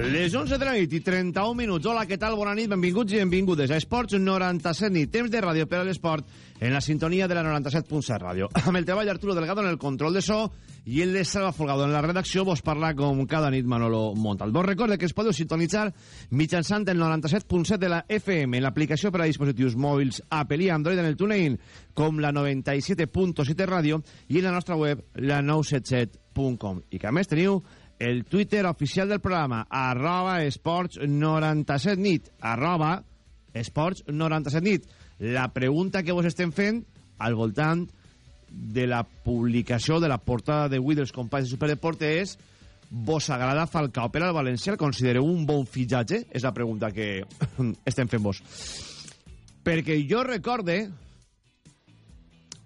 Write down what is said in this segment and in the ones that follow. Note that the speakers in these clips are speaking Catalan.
Les 11 de la nit i 31 minuts. Hola, què tal? Bona nit, benvinguts i benvingudes a Esports 97 nit. Temps de ràdio per a l'esport en la sintonia de la 97.7 ràdio. Amb el treball d'Arturo Delgado en el control de so i el de Salva Folgado en la redacció vos parla com cada nit Manolo Montal. Vos recorde que es podeu sintonitzar mitjançant el 97.7 de la FM en l'aplicació per a dispositius mòbils Apple i Android en el TuneIn com la 97.7 ràdio i en la nostra web la 977.com i que a més teniu el Twitter oficial del programa, arroba esports 97 nit, arroba esports 97 nit. La pregunta que vos estem fent al voltant de la publicació de la portada d'avui dels companys de Superdeporte és vos agrada Falcao per al València? El considereu un bon fitxatge? És la pregunta que estem fent vos. Perquè jo recorde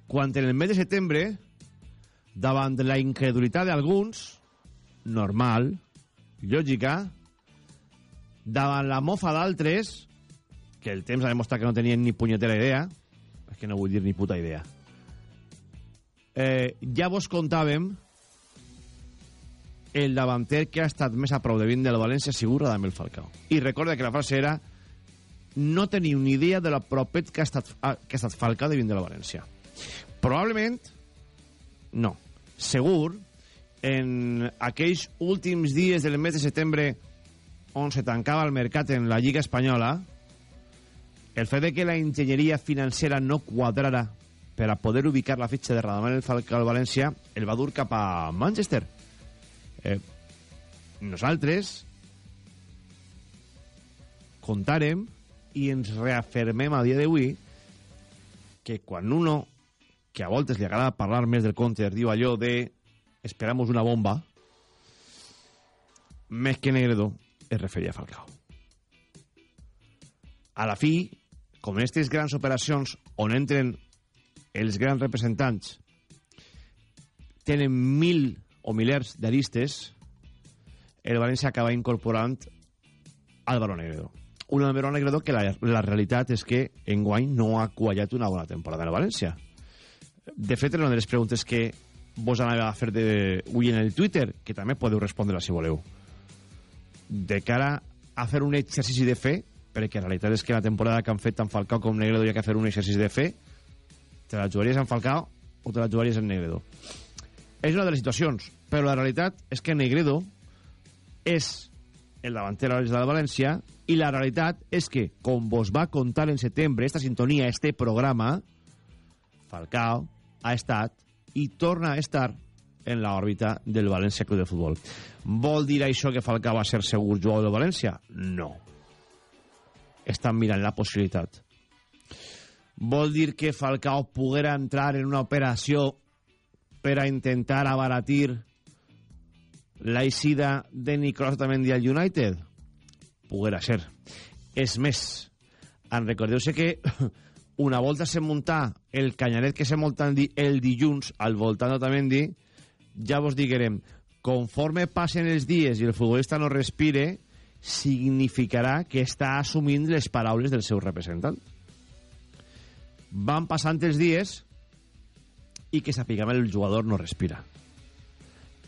quan en el mes de setembre davant de la incredulitat d'alguns normal, lògica, davant la mofa d'altres, que el temps ha demostrat que no tenien ni punyetera idea, és que no vull dir ni puta idea, eh, ja vos contàvem el davanter que ha estat més a prou de vint del València sigur Radamel Falcao. I recorda que la frase era no teniu ni idea de la propet que ha estat, que ha estat Falcao de vint de la València. Probablement, no. Segur, en aquells últims dies del mes de setembre on se tancava el mercat en la Lliga Espanyola, el fet de que la enginyeria financera no quadrara per a poder ubicar la fitxa de Radamel Falcao al València el va dur cap a Manchester. Eh, nosaltres contarem i ens reafirmem a dia d'avui que quan uno que a voltes li agrada parlar més del compte diu allò de esperamos una bomba. Més que Negredo es referia a Falcao. A la fi com en aquestes grans operacions on entren els grans representants tenen mil o milers d'aristes el València acaba incorporant Álvaro Negredo. Un Álvaro Negredo que la, la realitat és que enguany no ha quallat una bona temporada en el València. De fet una de les preguntes que vos anava a fer de, avui en el Twitter que també podeu respondre si voleu. De cara a fer un exercici de fe perquè la realitat és que la temporada que han fet tant Falcao com Negredo hi ha que fer un exercici de fe te la jugaries en Falcao o te la jugaries en Negredo. És una de les situacions però la realitat és que Negredo és el davanter de València i la realitat és que com vos va contar en setembre esta sintonia, este programa Falcao ha estat i torna a estar en l'òrbita del València Club de Futbol. Vol dir això que Falcao va ser segur jugador del València? No. Estan mirant la possibilitat. Vol dir que Falcao poguera entrar en una operació per a intentar abaratir la eixida de Nicolás Otamendi al United? Poguera ser. És més, en recordeu-se que una volta se muntar el canyaret que se munta el dilluns al voltant d'Otamendi, ja vos diguerem, conforme passen els dies i el futbolista no respire, significarà que està assumint les paraules del seu representant. Van passant els dies i que sapiguem el jugador no respira.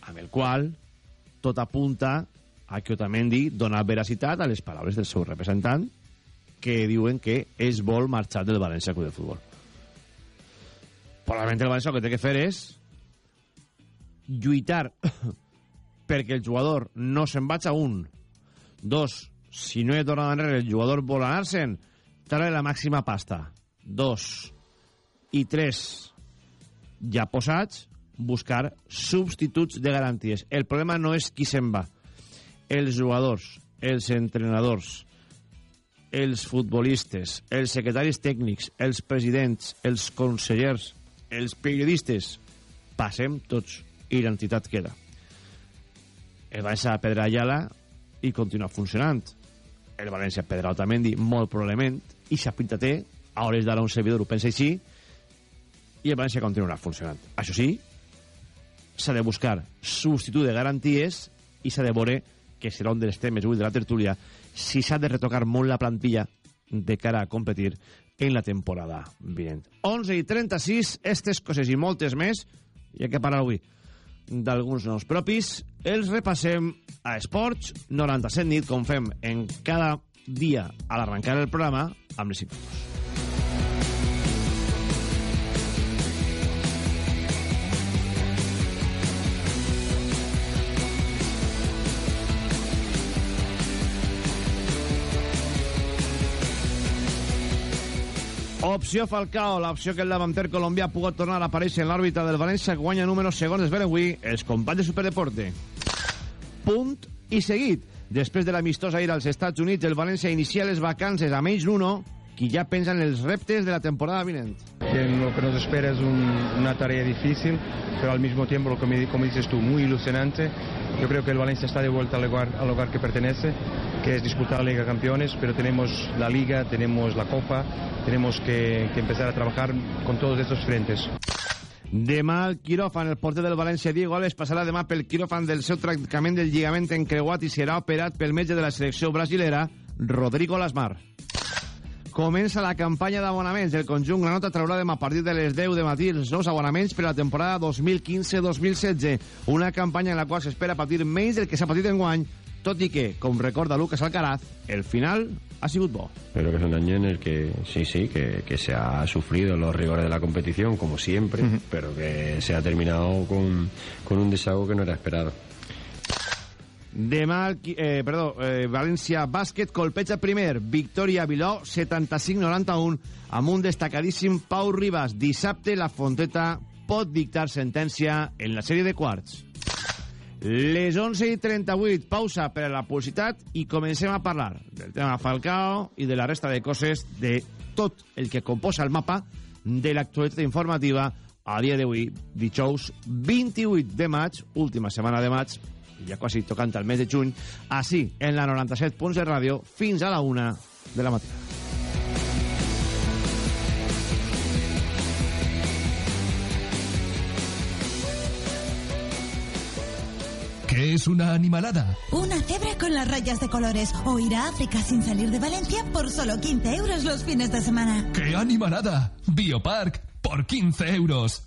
Amb el qual tot apunta a que Otamendi dona veracitat a les paraules del seu representant que diuen que es vol marxar del València Club de Futbol. Probablement el València el que té que fer és lluitar perquè el jugador no se'n vaig a un. Dos, si no ha tornat enrere, el jugador vol anar-se'n, treure la màxima pasta. Dos. I tres, ja posats, buscar substituts de garanties. El problema no és qui se'n va. Els jugadors, els entrenadors, els futbolistes, els secretaris tècnics, els presidents, els consellers, els periodistes, passem tots i l'entitat queda. El València Pedra Ayala i continua funcionant. El València a Pedra Otamendi, molt probablement, i s'apinta té, a hores d'ara un servidor ho pensa així, i el València continuarà funcionant. Això sí, s'ha de buscar substitut de garanties i s'ha de veure que serà un dels temes avui de la tertúlia si s'ha de retocar molt la plantilla de cara a competir en la temporada vinent. 11 i 36, aquestes coses i moltes més, ha que parlar avui d'alguns nous propis, els repassem a Esports 97 nit, com fem en cada dia a l'arrencar el programa amb les infos. Opció Falcao, l'opció que el davanter colombià ha pogut tornar a aparèixer en l'òrbita del València, guanya números segons es veren avui els companys de Superdeporte. Punt i seguit. Després de l'amistós ahir als Estats Units, el València inicia les vacances a menys l'uno, qui ja pensa en els reptes de la temporada vinent. Lo que nos espera es un, una tarea difícil, pero al mismo tiempo, como dices tú, muy ilusionante. Yo creo que el Valencia está de vuelta al lugar, al lugar que pertenece, que es disputar la Liga de Campeones, pero tenemos la Liga, tenemos la Copa, tenemos que, que empezar a trabajar con todos estos frentes. Demà el quiròfan, el porter del València Diego Alves passarà demà pel quiròfan del seu tractament del lligament encreuat i serà operat pel metge de la selecció brasilera Rodrigo Lasmar. Comença la campanya d'abonaments. El conjunt Granota traurà demà a partir de les 10 de matí els nous abonaments per a la temporada 2015-2016. Una campanya en la qual s'espera patir menys del que s'ha patit en guany, tot i que, com recorda Lucas Alcaraz, el final ha sigut bo. Creo que es un año en el que sí, sí, que, que se ha sufrido los rigores de la competición, como siempre, uh -huh. pero que se ha terminado con, con un desahogo que no era esperado. Demà, eh, perdó, eh, València Bàsquet colpeja primer, victòria Biló 75-91 amb un destacadíssim Pau Ribas. Dissabte la Fonteta pot dictar sentència en la sèrie de quarts. Les 11 i 38, pausa per a la publicitat i comencem a parlar del tema Falcao i de la resta de coses de tot el que composa el mapa de l'actualitat informativa a dia d'avui, dijous 28 de maig, última setmana de maig, ja quasi tocant el mes de juny, així, en la 97 punts de ràdio, fins a la una de la matinada. ¿Qué es una animalada? Una cebra con las rayas de colores o ir a África sin salir de Valencia por solo 15 euros los fines de semana. ¡Qué animalada! Biopark por 15 euros.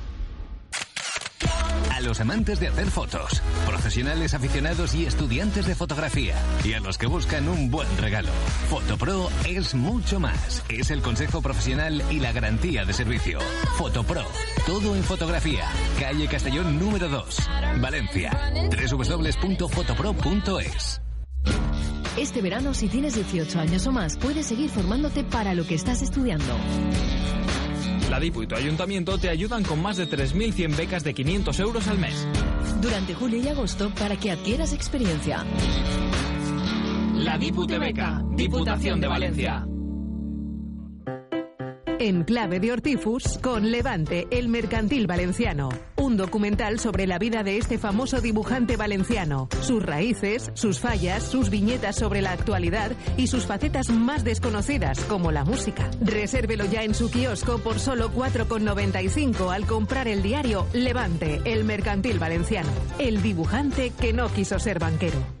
Los amantes de hacer fotos, profesionales aficionados y estudiantes de fotografía, y a los que buscan un buen regalo. Fotopro es mucho más. Es el consejo profesional y la garantía de servicio. Fotopro, todo en fotografía. Calle Castellón número 2, Valencia. www.fotopro.es. Este verano, si tienes 18 años o más, puedes seguir formándote para lo que estás estudiando. La DIPU y tu ayuntamiento te ayudan con más de 3.100 becas de 500 euros al mes. Durante julio y agosto para que adquieras experiencia. La DIPU te beca. Diputación de Valencia. En clave de Hortifus, con Levante, el mercantil valenciano. Un documental sobre la vida de este famoso dibujante valenciano, sus raíces, sus fallas, sus viñetas sobre la actualidad y sus facetas más desconocidas, como la música. Resérvelo ya en su kiosco por solo 4,95 al comprar el diario Levante, el mercantil valenciano. El dibujante que no quiso ser banquero.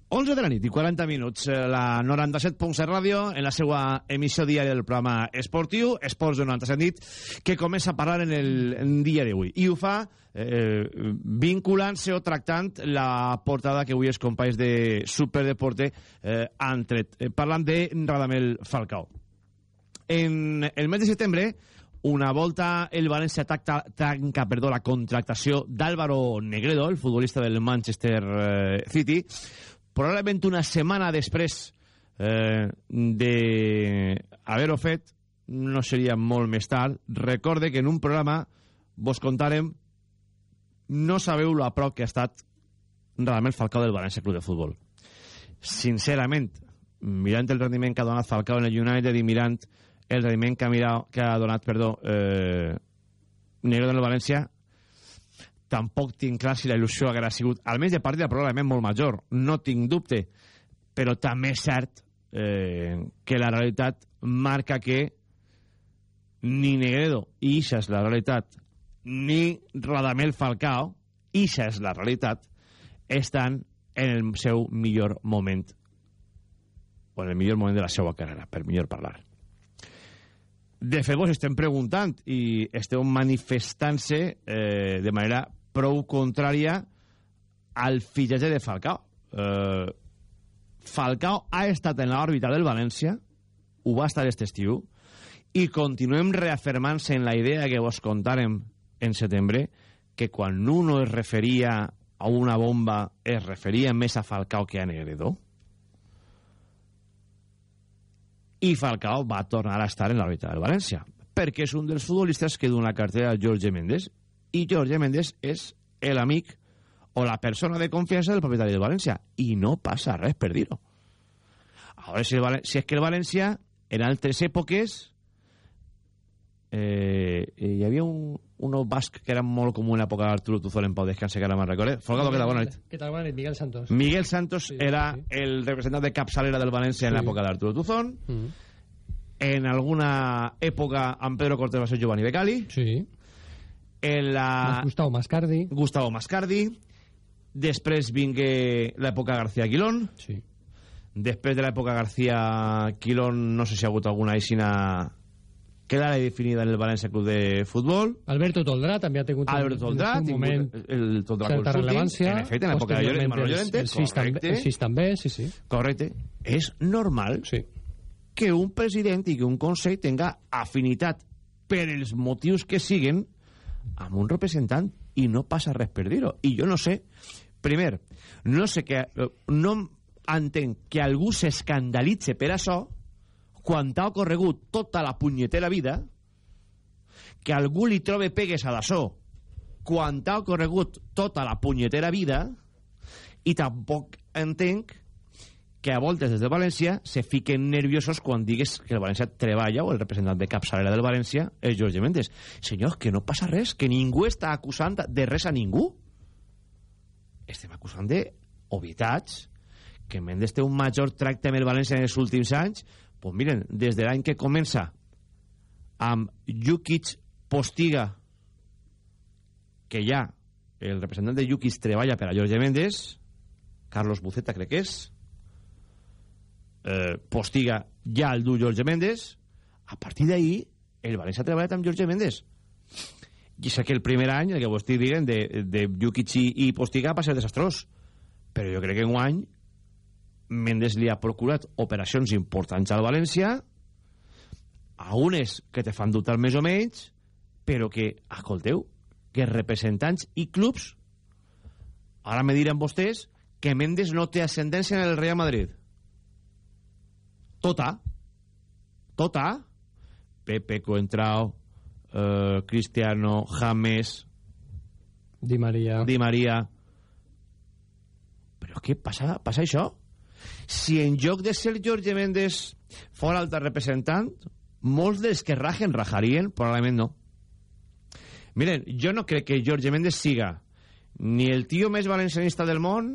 11 de la nit i 40 minuts, eh, la 97.7 Ràdio, en la seva emissió diària del programa esportiu, Esports de 97 nit, que comença a parlar en el en dia d'avui. I ho fa eh, vinculant-se o tractant la portada que avui els companys de Superdeporte eh, han tret, eh, parlant de Radamel Falcao. En el mes de setembre, una volta el València tanca, tanca perdó, la contractació d'Álvaro Negredo, el futbolista del Manchester eh, City, probablement una setmana després eh, de haver-ho fet no seria molt més tard. Recorde que en un programa vos contarem no sabeu lo a prop que ha estat realment Falcao del València Club de Futbol. Sincerament, mirant el rendiment que ha donat Falcao en el United i mirant el rendiment que ha, mirat, que ha donat perdó, eh, Negro en el València, tampoc tinc clar si la il·lusió haguera sigut, almenys de partida, probablement molt major. No tinc dubte, però també és cert eh, que la realitat marca que ni Negredo, i això és la realitat, ni Radamel Falcao, i això és la realitat, estan en el seu millor moment o en el millor moment de la seva carrera, per millor parlar. De fet, vos estem preguntant i esteu manifestant-se eh, de manera prou contrària al fitxatge de Falcao. Eh, Falcao ha estat en l'òrbita del València, ho va estar este estiu, i continuem reafirmant-se en la idea que vos contàrem en setembre, que quan uno es referia a una bomba es referia més a Falcao que a Negredo. I Falcao va tornar a estar en l'òrbita del València, perquè és un dels futbolistes que dona la cartera a Jorge Méndez, i Jorge Méndez és l'amic o la persona de confiança del propietari del València, i no passa res per dir-ho. A veure si, el, si és que el València, en altres èpoques, eh, hi havia un, un basc que era molt comú en l'època d'Arturo Tuzón en Pau Descanse, que ara me'n recorde. Folgado, què tal? Bona nit. Què tal? Bona nit, Miguel Santos. Miguel Santos sí, era sí. el representant de capçalera del València sí. en l'època d'Arturo Tuzón. Mm. En alguna època amb Pedro Cortés va ser Giovanni Becali. Sí. En la... Gustavo Mascardi. Gustavo Mascardi. Després vingué l'època García Quilón. Sí. Després de l'època García Quilón, no sé si ha hagut alguna aixina queda definida en el València Club de Futbol. Alberto Toldrà també ha tingut Alberto Toldrà, un moment el Toldrà certa rellevància. En efecte, en l'època de Llorente, el, el, també, el SIS també, sí, sí. Correcte. És normal sí. que un president i que un consell tenga afinitat per els motius que siguen amb un representant i no passa res per dir-ho. I jo no sé, primer, no sé que, no entenc que algú s'escandalitze per això quan t'ha ocorregut tota la punyetera vida que algú li trobe pegues a d'això quan t'ha ocorregut tota la punyetera vida i tampoc entenc que a voltes des de València se fiquen nerviosos quan digues que el València treballa o el representant de capçalera del València és Jorge Méndez. Senyor, que no passa res, que ningú està acusant de res a ningú. Estem acusant de obvietats, que Méndez té un major tracte amb el València en els últims anys, pues miren, des de l'any que comença amb Jukic Postiga, que ja el representant de Jukic treballa per a Jorge Méndez, Carlos Buceta crec que és, eh, Postiga ja el du Jorge Méndez, a partir d'ahí el València ha treballat amb Jorge Méndez. I sé que el primer any, el que vos estic dient, de, de Jukic i, Postiga va ser desastrós, però jo crec que en un any Mendes li ha procurat operacions importants al València, a unes que te fan dubtar més o menys, però que, escolteu, que representants i clubs, ara me diran vostès que Mendes no té ascendència en el Real Madrid. Tota. Tota. Pepe Coentrao, eh, Cristiano, James... Di Maria. Di Maria. Però què passa, passa això? si en lloc de ser Jorge Méndez fora altre representant, molts dels que rajen rajarien, probablement no. Miren, jo no crec que Jorge Méndez siga ni el tio més valencianista del món,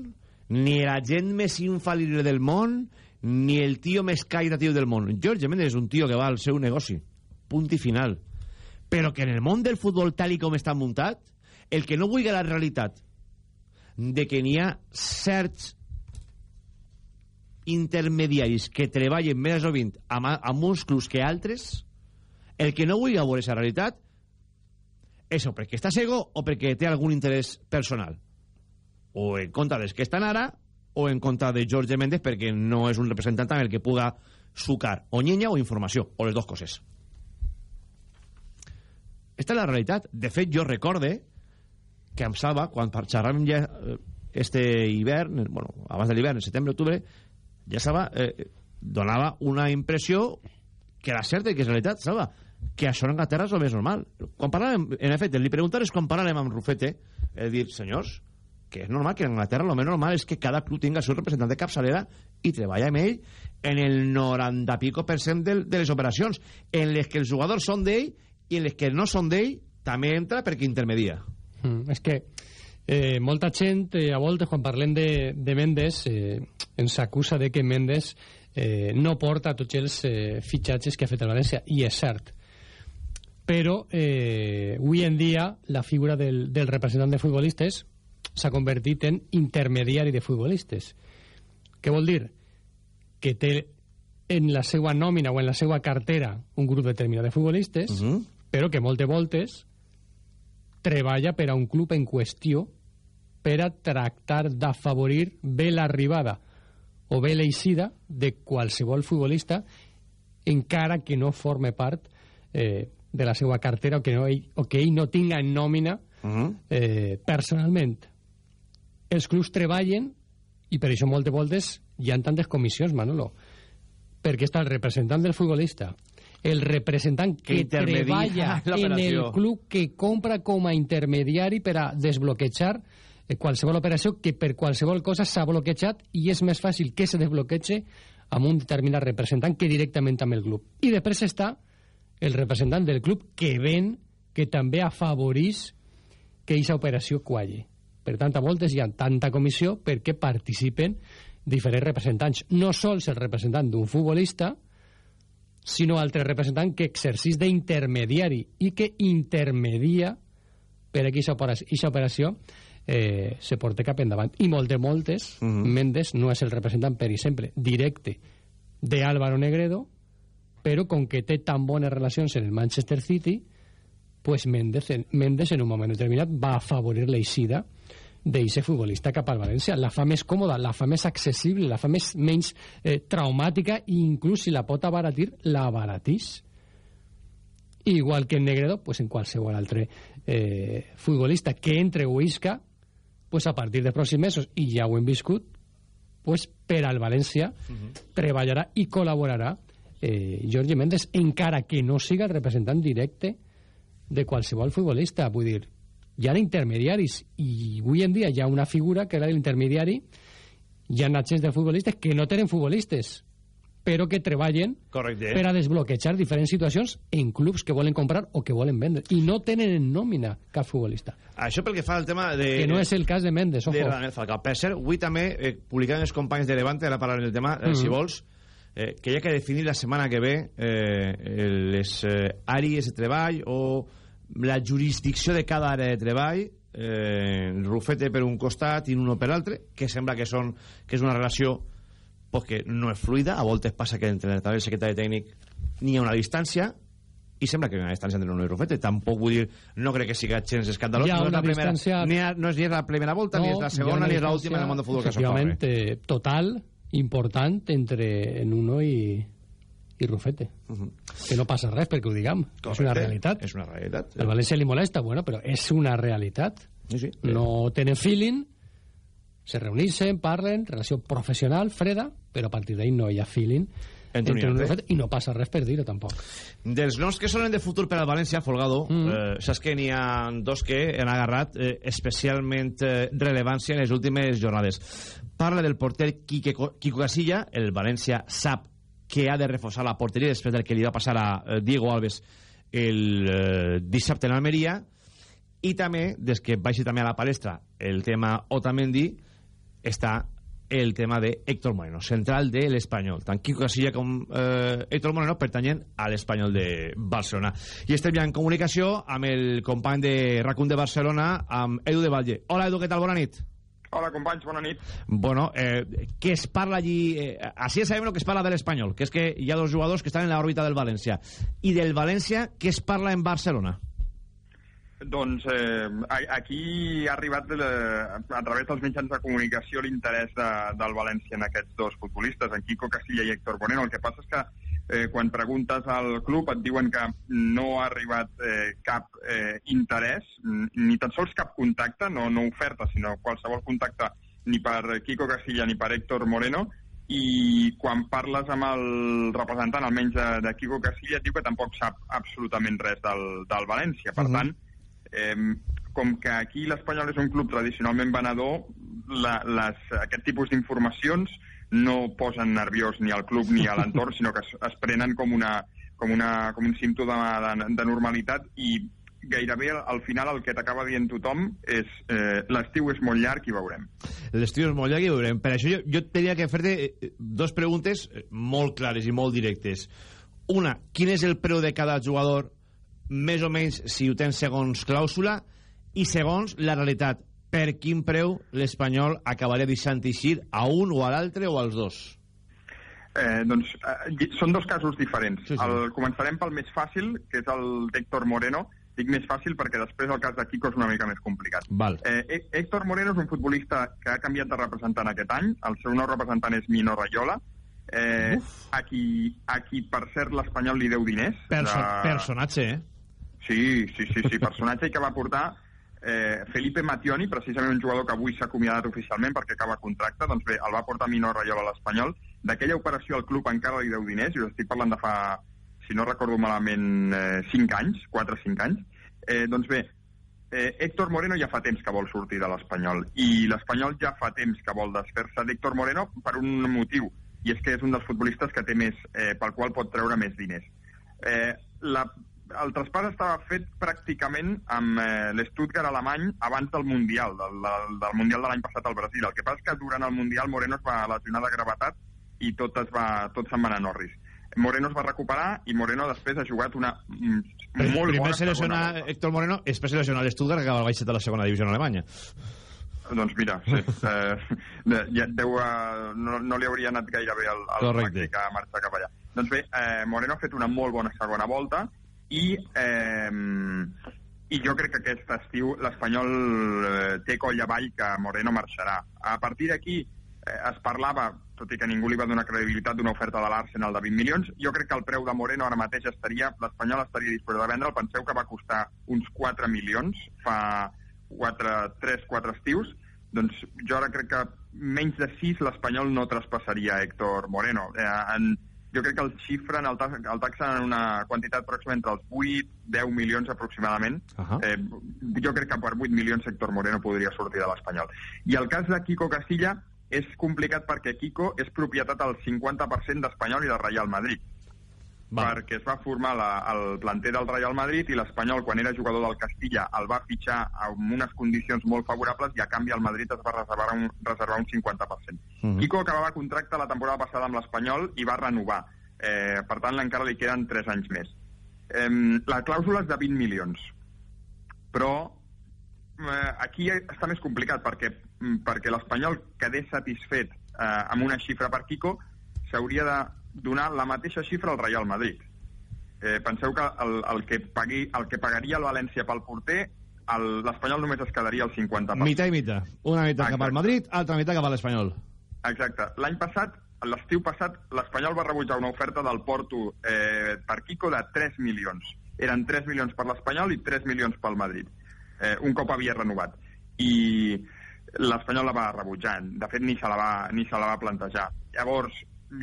ni la gent més infal·lible del món, ni el tio més caritatiu del món. Jorge Méndez és un tio que va al seu negoci. Punt i final. Però que en el món del futbol tal i com està muntat, el que no vulgui la realitat de que n'hi ha certs intermediaris que treballen més sovint amb, amb uns clubs que altres, el que no vulgui veure aquesta realitat és o perquè està cego o perquè té algun interès personal. O en contra dels que estan ara o en contra de Jorge Méndez perquè no és un representant amb el que puga sucar o llenya o informació, o les dues coses. Esta és la realitat. De fet, jo recorde que em salva, quan xerràvem ja eh, este hivern, bueno, abans de l'hivern, setembre, octubre, ja estava, eh, donava una impressió que la certa i que és realitat, Salva, que això en Anglaterra és el més normal. Quan parlàvem, en efecte, li preguntaré quan parlàvem amb Rufete, he dit, senyors, que és normal que en Anglaterra el més normal és que cada club tinga el seu representant de capçalera i treballa amb ell en el 90 pico per cent de, de les operacions, en les que els jugadors són d'ell i en les que no són d'ell també entra perquè intermedia. Mm, és que eh, molta gent, eh, a voltes, quan parlem de, de Mendes, eh, ens acusa de que Mendes eh, no porta tots els eh, fitxatges que ha fet el València, i és cert. Però, eh, avui en dia, la figura del, del representant de futbolistes s'ha convertit en intermediari de futbolistes. Què vol dir? Que té en la seva nòmina o en la seva cartera un grup determinat de futbolistes, uh -huh. però que moltes voltes treballa per a un club en qüestió per a tractar d'afavorir bé l'arribada o bé l'eixida de qualsevol futbolista encara que no forme part eh, de la seva cartera o que, no, ell, o que ell no tinga en nòmina uh -huh. eh, personalment els clubs treballen i per això moltes voltes hi ha tantes comissions, Manolo perquè està el representant del futbolista el representant que, que treballa en el club que compra com a intermediari per a desbloquejar eh, qualsevol operació que per qualsevol cosa s'ha bloquejat i és més fàcil que se desbloqueja amb un determinat representant que directament amb el club. I després està el representant del club que ven, que també afavorís que aquesta operació qualli. Per tant, a voltes hi ha tanta comissió perquè participen diferents representants. No sols el representant d'un futbolista, sinó altre representant que exercís d'intermediari i que intermedia per a que aquesta operació eh, se porta cap endavant. I molt de moltes, uh -huh. Mendes no és el representant, per exemple, directe d'Álvaro Negredo, però com que té tan bones relacions en el Manchester City, pues Mendes, en, Mendes en un moment determinat va afavorir l'eixida d'aquest futbolista cap al València. La fa més còmoda, la fa més accessible, la fa més, menys eh, traumàtica i inclús si la pot abaratir, la abaratís. Igual que en Negredo, pues en qualsevol altre eh, futbolista que entre o isca, pues a partir de pròxims mesos, i ja ho hem viscut, pues per al València uh -huh. treballarà i col·laborarà eh, Jorge Méndez, encara que no siga el representant directe de qualsevol futbolista. Vull dir, hi ha intermediaris i avui en dia hi ha una figura que era l'intermediari hi ha agents de futbolistes que no tenen futbolistes però que treballen Correcte. per a desbloquejar diferents situacions en clubs que volen comprar o que volen vendre i no tenen en nòmina cap futbolista això pel que fa al tema de... que no és el cas de Mendes ojo. de Falcao per cert, avui també eh, publicant els companys de Levante ara parlant del tema, eh, mm -hmm. si vols eh, que hi ha que definir la setmana que ve eh, les eh, àrees de treball o la jurisdicció de cada àrea de treball eh, Rufete per un costat i uno per l'altre que sembla que, són, que és una relació pues, que no és fluida. A voltes passa que entre el secretari tècnic n'hi ha una distància i sembla que hi ha una distància entre uno i Rufete. Tampoc vull dir, no crec que siga gens escandalós. No, és la primera, distància... ni a, no és ni la primera volta no, ni és la segona ni és l'última en el món del futbol que eh, total important entre en uno i, i Rufete. Uh -huh. Que no passa res perquè ho diguem. Correcte. És una realitat. És una realitat. El València li molesta, bueno, però és una realitat. Sí, sí. No tenen feeling, se reuneixen, parlen, relació professional, freda, però a partir d'ahir no hi ha feeling entre, entre un Rufete, i no passa res per dir-ho tampoc. Dels noms que sonen de futur per al València, Folgado, mm. eh, saps que n'hi ha dos que han agarrat eh, especialment eh, rellevància en les últimes jornades. Parla del porter Quique, Quico Casilla, el València sap que ha de reforçar la porteria després del que li va passar a eh, Diego Alves el eh, dissabte en Almeria i també, des que baixi també a la palestra el tema Otamendi està el tema de Héctor Moreno, central de l'Espanyol. Tant Quico Casilla com eh, Héctor Moreno pertanyen a l'Espanyol de Barcelona. I estem ja en comunicació amb el company de Racun de Barcelona, amb Edu de Valle. Hola, Edu, què tal? Bona nit. Hola, companys, bona nit. Bueno, eh, què es parla allí? Eh, així ja sabem el que es parla de l'Espanyol, que és que hi ha dos jugadors que estan en l'òrbita del València. I del València, què es parla en Barcelona? Doncs eh, aquí ha arribat de, a través dels mitjans de comunicació l'interès de, del València en aquests dos futbolistes, en Quico Casilla i Héctor Bonero. El que passa és que eh, quan preguntes al club et diuen que no ha arribat eh, cap eh, interès, ni tan sols cap contacte, no, no oferta, sinó qualsevol contacte ni per Quico Casilla ni per Héctor Moreno, i quan parles amb el representant, almenys de, de Quico Casilla, et diu que tampoc sap absolutament res del, del València. Per uh -huh. tant, eh, com que aquí l'Espanyol és un club tradicionalment venedor, la, les, aquest tipus d'informacions no posen nerviós ni al club ni a l'entorn, sinó que es, es prenen com, una, com, una, com un símptoma de, de, de normalitat i gairebé al final el que t'acaba dient tothom és eh, l'estiu és molt llarg i veurem. L'estiu és molt llarg i veurem. Per això jo, jo tenia que fer-te eh, dos preguntes eh, molt clares i molt directes. Una, quin és el preu de cada jugador, més o menys si ho tens segons clàusula, i segons la realitat, per quin preu l'Espanyol acabarà deixant eixir a un o a l'altre o als dos? Eh, doncs eh, són dos casos diferents. Sí, sí. El, començarem pel més fàcil, que és el d'Héctor Moreno, dic més fàcil perquè després el cas de Kiko és una mica més complicat. Val. Eh, Héctor Moreno és un futbolista que ha canviat de representant aquest any. El seu nou representant és Mino Rayola. Eh, a, qui, a qui, per cert, l'Espanyol li deu diners. Perso de... Personatge, eh? Sí, sí, sí, sí, personatge que va portar eh, Felipe Mattioni, precisament un jugador que avui s'ha acomiadat oficialment perquè acaba contracte, doncs bé, el va portar Mino Rayola a l'Espanyol. D'aquella operació el club encara li deu diners, i us estic parlant de fa si no recordo malament, eh, 5 anys, 4 o 5 anys. Eh, doncs bé, eh, Héctor Moreno ja fa temps que vol sortir de l'Espanyol i l'Espanyol ja fa temps que vol desfer-se d'Héctor Moreno per un motiu i és que és un dels futbolistes que té més, eh, pel qual pot treure més diners. Eh, la, el traspàs estava fet pràcticament amb eh, l'Stuttgart alemany abans del Mundial, del, del, del Mundial de l'any passat al Brasil. El que passa és que durant el Mundial Moreno es va lesionar de gravetat i tot, es va, tot se'n va anar a Norris. Moreno es va recuperar i Moreno després ha jugat una mm, molt Primer bona selecciona Héctor Moreno, després selecciona l'Stuttgart, que acaba baixat de la segona divisió en Alemanya. Doncs mira, sí. eh, ja deu, uh, no, no li hauria anat gaire bé al, al Mèxic a marxar cap allà. Doncs bé, eh, Moreno ha fet una molt bona segona volta i, eh, i jo crec que aquest estiu l'Espanyol eh, té coll avall que Moreno marxarà. A partir d'aquí eh, es parlava tot i que ningú li va donar credibilitat d'una oferta de l'Arsenal de 20 milions. Jo crec que el preu de Moreno ara mateix estaria, l'Espanyol estaria disposat a vendre'l. Penseu que va costar uns 4 milions fa 3-4 estius. Doncs jo ara crec que menys de 6 l'Espanyol no traspassaria Héctor Moreno. Eh, en, jo crec que el xifren, el, tax, el taxen en una quantitat pròxima entre els 8-10 milions aproximadament. Uh -huh. eh, jo crec que per 8 milions Héctor Moreno podria sortir de l'Espanyol. I el cas de Kiko Castilla, és complicat perquè Kiko és propietat al 50% d'Espanyol i del Real Madrid. Va. perquè es va formar la, el planter del Real Madrid i l'Espanyol, quan era jugador del Castilla, el va fitxar amb unes condicions molt favorables i a canvi el Madrid es va reservar un, reservar un 50%. Uh -huh. Kiko acabava contracte la temporada passada amb l'Espanyol i va renovar. Eh, per tant, encara li queden 3 anys més. Eh, la clàusula és de 20 milions, però eh, aquí està més complicat perquè, mm, perquè l'Espanyol quedés satisfet eh, amb una xifra per Kiko s'hauria de donar la mateixa xifra al Real Madrid. Eh, penseu que el, el, que pagui, el que pagaria el València pel porter l'Espanyol només es quedaria al 50%. Mita i mita. Una meitat cap al Madrid, altra meitat cap a l'Espanyol. Exacte. L'any passat, l'estiu passat, l'Espanyol va rebutjar una oferta del Porto eh, per Kiko de 3 milions. Eren 3 milions per l'Espanyol i 3 milions pel Madrid eh, un cop havia renovat. I l'Espanyol la va rebutjar. De fet, ni se la va, ni se la va plantejar. Llavors,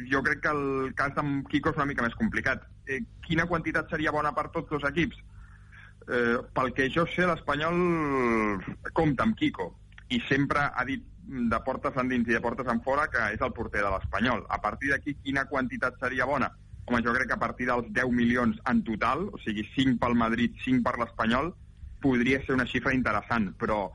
jo crec que el cas d'en Quico és una mica més complicat. Eh, quina quantitat seria bona per tots dos equips? Eh, pel que jo sé, l'Espanyol compta amb Quico i sempre ha dit de portes endins i de portes en fora que és el porter de l'Espanyol. A partir d'aquí, quina quantitat seria bona? Home, jo crec que a partir dels 10 milions en total, o sigui, 5 pel Madrid, 5 per l'Espanyol, podria ser una xifra interessant, però,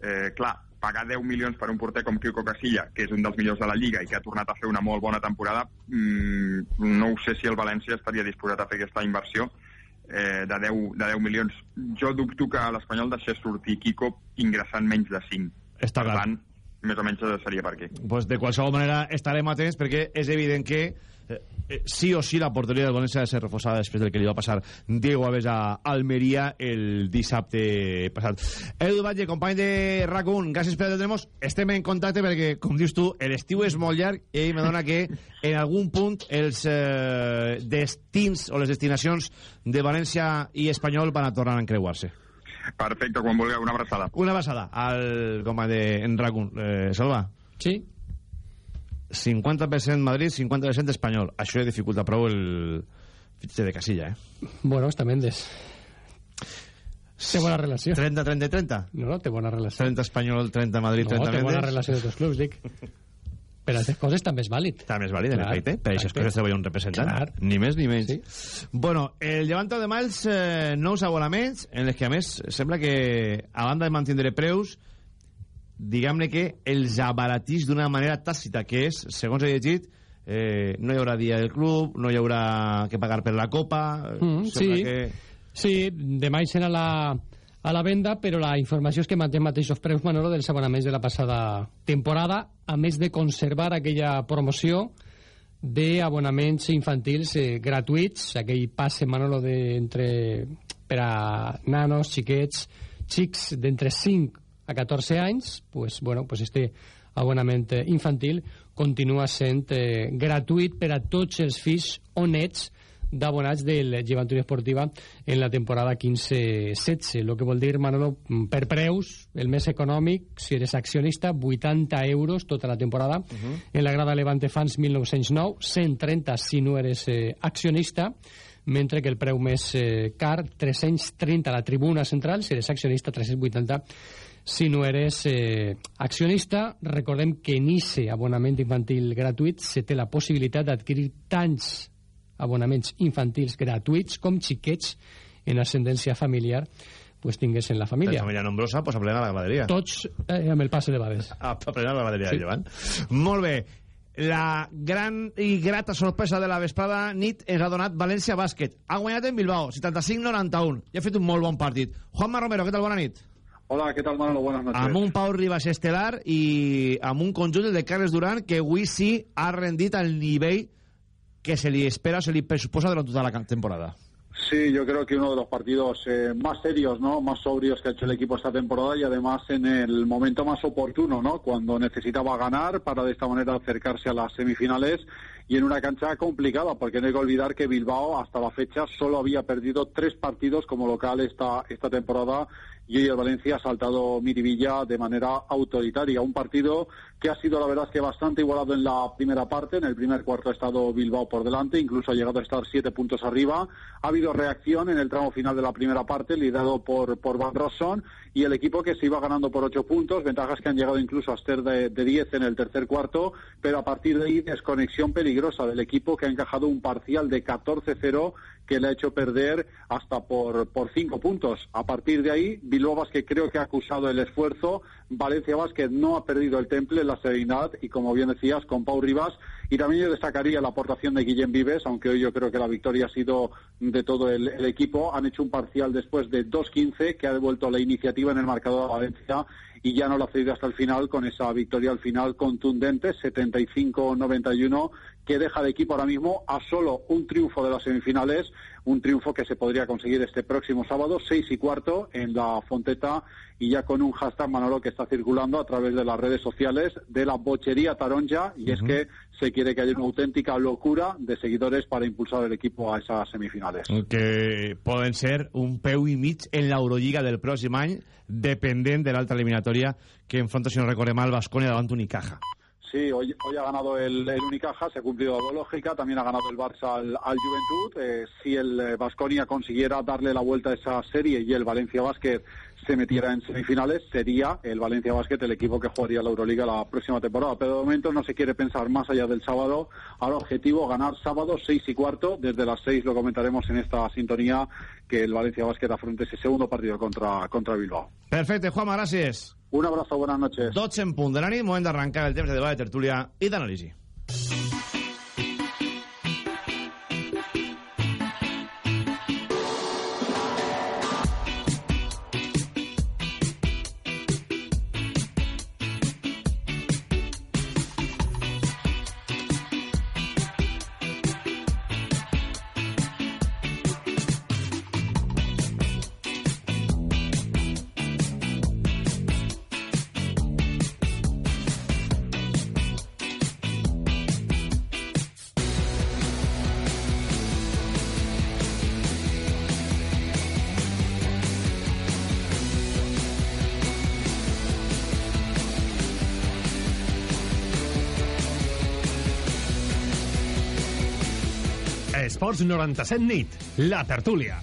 eh, clar, pagar 10 milions per un porter com Quico Casilla, que és un dels millors de la Lliga i que ha tornat a fer una molt bona temporada, mmm, no ho sé si el València estaria disposat a fer aquesta inversió eh, de, 10, de 10 milions. Jo dubto que l'Espanyol deixés sortir Quico ingressant menys de 5. Està per clar. tant, més o menys seria per aquí. Pues de qualsevol manera estarem atents perquè és evident que sí o sí la porteria del València ha de ser reforçada després del que li va passar Diego Alves a Almeria el dissabte passat. Edu Batlle, company de RAC1, gràcies per atendre'ns. Estem en contacte perquè, com dius tu, l'estiu és molt llarg i me dona que en algun punt els eh, destins o les destinacions de València i Espanyol van a tornar a encreuar-se. Perfecte, quan vulgueu, una abraçada. Una abraçada al company de en RAC1. Eh, Salva. Sí? 50% Madrid, 50% Espanyol. Això dificulta prou el fitxer de Casilla, eh? Bueno, està Mendes. Té bona relació. 30, 30 i 30? No, no, té bona relació. 30 Espanyol, 30 Madrid, 30 no, té Mendes. bona relació de dos clubs, dic. Per aquestes coses també és vàlid. També és vàlid, en efecte. Per aquestes coses treballa un representant. Clar. Ni més ni menys. Sí. Bueno, el Llevanta de Malls, eh, nous abonaments, en les que, a més, sembla que, a banda de mantindre preus, diguem-ne que els abaratís d'una manera tàcita, que és, segons he llegit, eh, no hi haurà dia del club, no hi haurà que pagar per la copa... eh, Mm, sí. que... Sí, demà hi serà la, a la venda, però la informació és que manté mateixos preus, Manolo, dels abonaments de la passada temporada, a més de conservar aquella promoció d'abonaments infantils eh, gratuïts, aquell passe, Manolo, de, entre, per a nanos, xiquets, xics d'entre 5 a 14 anys, pues, bueno, pues este abonament infantil continua sent eh, gratuït per a tots els fills o nets d'abonats del Joventut Esportiva en la temporada 15-16. El que vol dir, Manolo, per preus, el més econòmic, si eres accionista, 80 euros tota la temporada. Uh -huh. En la grada Levante Fans 1909, 130 si no eres eh, accionista, mentre que el preu més eh, car, 330 a la tribuna central, si eres accionista, 380 si no eres eh, accionista, recordem que en ICE, abonament infantil gratuït, se té la possibilitat d'adquirir tants abonaments infantils gratuïts com xiquets en ascendència familiar pues tingués en la família. família nombrosa, pues aplenar la graderia. Tots eh, amb el passe de bades. A aplenar la graderia Sí. llevant. Molt bé. La gran i grata sorpresa de la vesprada nit ens ha donat València Bàsquet. Ha guanyat en Bilbao, 75-91. I ha fet un molt bon partit. Juanma Romero, què tal? Bona nit. Hola, ¿qué tal, Manolo? Buenas noches. Amb un Pau Ribas estelar i amb un conjunt de Carles Duran que avui sí ha rendit al nivell que se li espera se li pressuposa durant tota la temporada. Sí, yo creo que uno de los partidos eh, más serios, ¿no? Más sobrios que ha hecho el equipo esta temporada y además en el momento más oportuno, ¿no? Cuando necesitaba ganar para de esta manera acercarse a las semifinales y en una cancha complicada, porque no hay que olvidar que Bilbao hasta la fecha solo había perdido tres partidos como local esta, esta temporada y hoy Valencia ha saltado Miribilla de manera autoritaria. Un partido que ha sido, la verdad, que bastante igualado en la primera parte. En el primer cuarto ha estado Bilbao por delante, incluso ha llegado a estar siete puntos arriba. Ha habido reacción en el tramo final de la primera parte, liderado por, por Van Rosson, y el equipo que se iba ganando por ocho puntos, ventajas que han llegado incluso a ser de, 10 en el tercer cuarto, pero a partir de ahí desconexión peligrosa del equipo que ha encajado un parcial de 14-0 que le ha hecho perder hasta por, por cinco puntos. A partir de ahí, Bilbao Basket creo que ha acusado el esfuerzo, Valencia Basket no ha perdido el temple, serenidad y como bien decías, con Pau Rivas. Y también yo destacaría la aportación de Guillem Vives, aunque hoy yo creo que la victoria ha sido de todo el, equipo. Han hecho un parcial después de 2-15 que ha devuelto la iniciativa en el marcador a Valencia y ya no lo ha cedido hasta el final con esa victoria al final contundente, 75-91, que deja al equipo ahora mismo a solo un triunfo de las semifinales, un triunfo que se podría conseguir este próximo sábado, seis y cuarto, en la Fonteta, y ya con un hashtag Manolo que está circulando a través de las redes sociales de la bochería taronja, y es que se quiere que haya una auténtica locura de seguidores para impulsar el equipo a esas semifinales. que poden ser un peu i mig en l'Eurolliga del pròxim any, dependent de l'altra eliminatòria que enfronta, si no recordem mal, Basconia davant Unicaja. Sí, hoy, hoy ha ganado el, el Unicaja, se ha cumplido la lógica, también ha ganado el Barça al, al Juventud. Eh, si el Vasconia consiguiera darle la vuelta a esa serie y el Valencia Basket se metiera en semifinales, sería el Valencia Basket el equipo que jugaría la Euroliga la próxima temporada. Pero de momento no se quiere pensar más allá del sábado. Ahora objetivo ganar sábado seis y cuarto. Desde las seis lo comentaremos en esta sintonía que el Valencia Basket afronte ese segundo partido contra, contra Bilbao. Perfecte, Juanma, gràcies. Un abrazo, buenas noches. 12 en punt de la nit, moment d'arrencar el temps de debat, de tertúlia i d'anàlisi. Esports 97 nit, la tertúlia.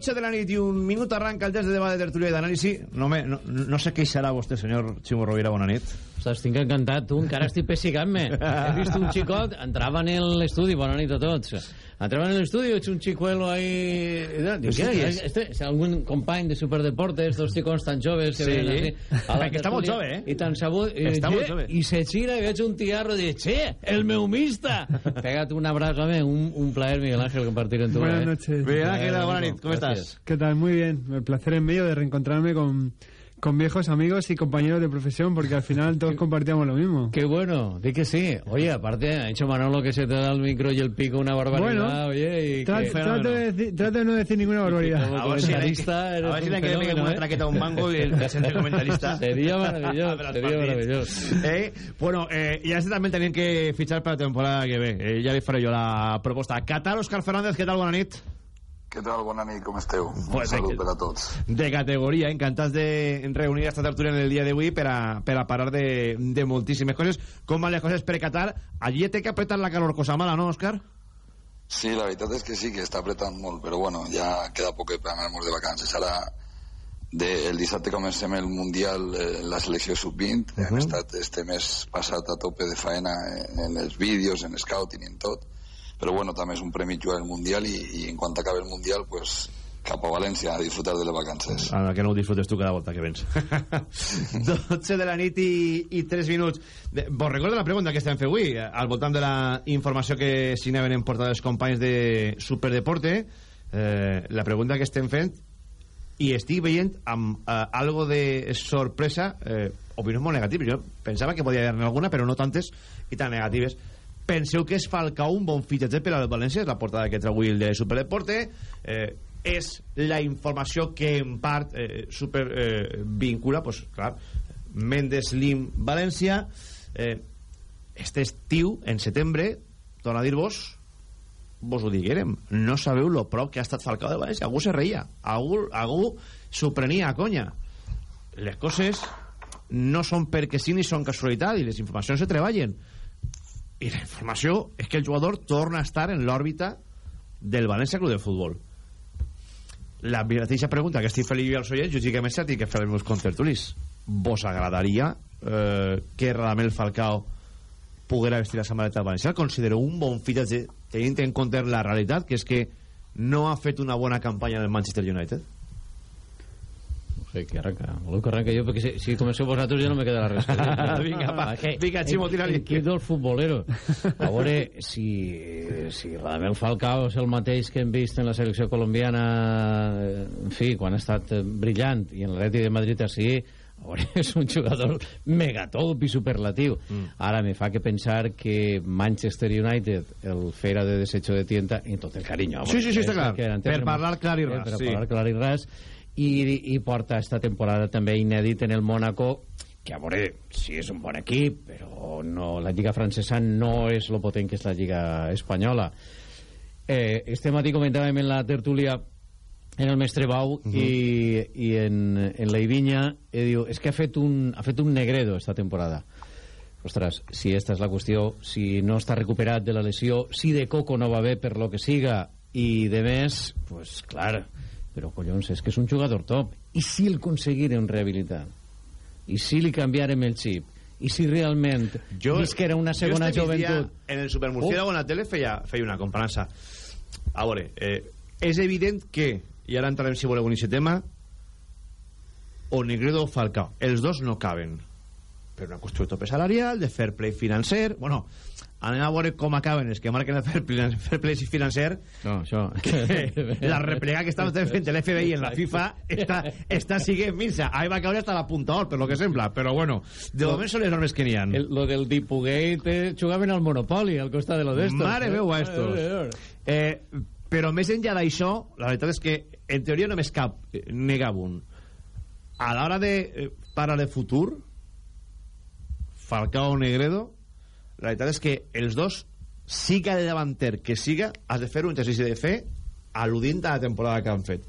12 de la nit i un minut arranca el test de debat de tertúlia i d'anàlisi. No, me, no, no hi serà vostè, senyor Ximo Rovira, bona nit. Ostres, estic encantat, tu encara estic pessigant-me. He vist un xicot, entrava en l'estudi, bona nit a tots. Entrava en l'estudi, veig un xicuelo ahí... Sí, què? és? Este, és algun company de Superdeportes, dos xicons tan joves que Sí. venen Que està molt jove, eh? I tan sabut. I, Està molt jove. I se gira i veig un tiarro i dic, che, el meu mista! Pega't un abraç, home, un, un plaer, Miguel Ángel, compartir en tu. Buenas eh? noches. Miguel Ángel, amigo, nit, ¿cómo estás? gracias. ¿Qué tal? Muy bien. El placer en medio de reencontrarme con, con viejos amigos y compañeros de profesión, porque al final todos compartíamos lo mismo. Qué bueno, di que sí. Oye, aparte, ha hecho Manolo que se te da el micro y el pico una barbaridad, Bueno, oye, y Tra- que... trato, de trato de no decir ninguna barbaridad. A ver si le- eres a ver si le que le fenómeno, una ¿eh? traqueta a un mango y el que siente comentarista. Sería maravilloso, sería maravilloso. Eh? Bueno, eh, ja estem també tenint que fitxar per la temporada que ve. Eh, ja li faré jo la proposta. Qatar, Òscar Fernández, què tal? Nit. Què tal? Bona nit, com esteu? Pues salut de- per a tots. De categoria, encantats de reunir esta tertúlia en el dia d'avui per, a, per a parar de, de moltíssimes coses. Com van les coses per Qatar? Allí té que apretar la calor, cosa mala, no, Òscar? Sí, la veritat és que sí, que està apretant molt, però bueno, ja queda poc per anar-nos de vacances. Ara, de, el dissabte comencem el Mundial, eh, la selecció sub-20, hem estat este mes passat a tope de faena en, en els vídeos, en scouting i en tot, però bueno, també és un premi jugar el Mundial i, i en quan acabi el Mundial, pues, cap a València a disfrutar de les vacances. Ara que no ho disfrutes tu cada volta que vens. 12 de la nit i, i 3 minuts. De, vos recordo la pregunta que estem fent avui, al voltant de la informació que signaven en portada els companys de Superdeporte, eh, la pregunta que estem fent i estic veient amb eh, algo de sorpresa eh, opinions molt negatives jo pensava que podia haver-ne alguna però no tantes i tan negatives penseu que és Falcao un bon fitxatge per al València és la portada que treu avui el de Superdeporte. Eh, és la informació que en part eh, super eh, vincula pues, clar, Mendes Lim València. Eh, este estiu en setembre torna a dir-vos vos ho diguérem, no sabeu lo prop que ha estat Falcao de València, algú se reia algú, algú s'ho prenia a conya. Les coses no són perquè sí ni són casualitat i les informacions se treballen i la informació és que el jugador torna a estar en l'òrbita del València Club de Futbol la mateixa pregunta que estic fent jo als oients lògicament s'ha que fer els meus contertulis vos agradaria eh, que Radamel Falcao poguera vestir la samarreta valenciana considero un bon fitxatge tenint en compte la realitat que és que no ha fet una bona campanya en el Manchester United Sí, que arranca. Voleu que arranca jo, perquè si, si comenceu vosaltres ja no me quedarà res. Vinga, va. Vinga, Ximo, tira-li. El kit del futbolero. A veure, si, si Radamel Falcao és el mateix que hem vist en la selecció colombiana, eh, en fi, quan ha estat eh, brillant, i en l'Atleti de Madrid així, a veure, és un jugador megatop i superlatiu. Mm. Ara me fa que pensar que Manchester United el fera de desecho de tienta, i tot el carinyo. Sí, sí, sí, està és clar. Per parlar clar i eh, ras, Per sí. parlar clar i ras, i, i porta esta temporada també inèdit en el Mónaco que a veure si és un bon equip però no, la lliga francesa no és lo potent que és la lliga espanyola eh, este matí comentàvem en la tertúlia en el mestre Bau uh -huh. i, i en, en la Ivinya eh, diu, és que ha fet, un, ha fet un negredo esta temporada ostres, si esta és la qüestió si no està recuperat de la lesió si de Coco no va bé per lo que siga i de més, pues clar però collons, és que és un jugador top. I si el aconseguirem rehabilitar? I si li canviarem el xip? I si realment jo, visquera una segona jo joventut? en el Supermurciélago Oh. en la tele feia, feia una comparança. A veure, eh, és evident que i ara entrarem si voleu en aquest tema o Negredo o Falcao. Els dos no caben. Per una qüestió de tope salarial, de fair play financer... Bueno, anem a veure com acaben els que marquen el fair play, fair play financer no, això... la replega que estava fent l'FBI en la FIFA està, està siguent minsa ahí va caure hasta la punta or, per lo que sembla però bueno, de Lo- moment són les normes que n'hi ha El, lo del Dipugate eh, jugaven al Monopoly al costat de lo d'estos. Mare eh? Mare estos. Eh, però més enllà d'això, la veritat és que en teoria només cap eh, negar un. A l'hora de eh, parlar de futur, Falcao Negredo, la veritat és que els dos, siga de davanter que siga, has de fer un exercici de fe al·ludint a la temporada que han fet.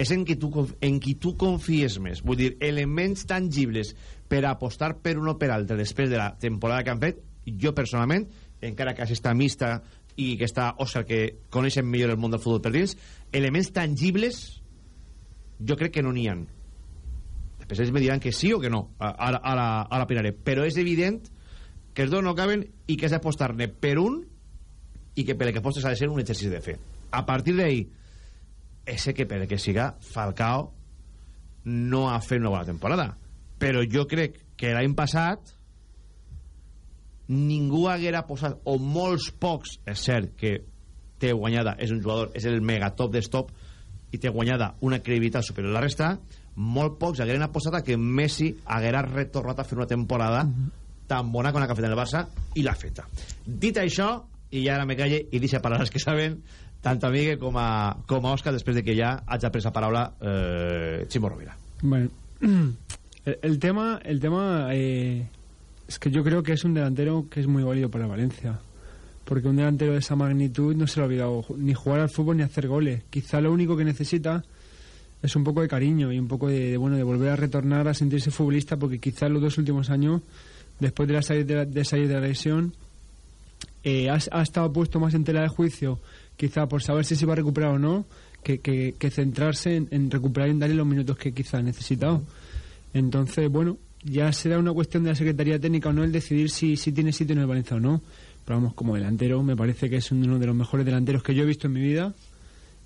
És en qui, tu, en qui tu confies més. Vull dir, elements tangibles per apostar per un o per altre després de la temporada que han fet, jo personalment, encara que està mixta i que està Òscar, que coneixen millor el món del futbol per dins, elements tangibles jo crec que no n'hi ha. Després ells me diran que sí o que no, ara, ara, ara. Però és evident que els dos no caben i que has d'apostar-ne per un i que per el que apostes ha de ser un exercici de fe. A partir d'ahí, ese que per el que siga Falcao no ha fet una bona temporada. Però jo crec que l'any passat ningú haguera posat, o molts pocs, és cert que té guanyada, és un jugador, és el megatop de stop, i té guanyada una credibilitat superior a la resta, molt pocs hagueren apostat a que Messi haguera retornat a fer una temporada tan bona com la que ha fet el Barça, i l'ha feta. Dit això, i ja ara me calle i deixa parlar els que saben, tant a Miguel com a, com a Òscar, de que ja hagi pres la paraula eh, Ximo. Bueno, el, tema, el tema eh, es que yo creo que es un delantero que es muy válido para Valencia. Porque un delantero de esa magnitud no se le ha olvidado ni jugar al fútbol ni hacer goles. Quizá lo único que necesita es un poco de cariño y un poco de, de, bueno de volver a retornar a sentirse futbolista porque quizá los dos últimos años después de, la salir de, la- de salir de la lesión eh, ha, ha estado puesto más en tela de juicio quizá por saber si se va a recuperar o no que, que- que centrarse en, en recuperar y en darle los minutos que quizá ha necesitado. Entonces bueno ya será una cuestión de la Secretaría Técnica o no el decidir si, si tiene sitio en el Valencia o no. Pero vamos como delantero me parece que es uno de los mejores delanteros que yo he visto en mi vida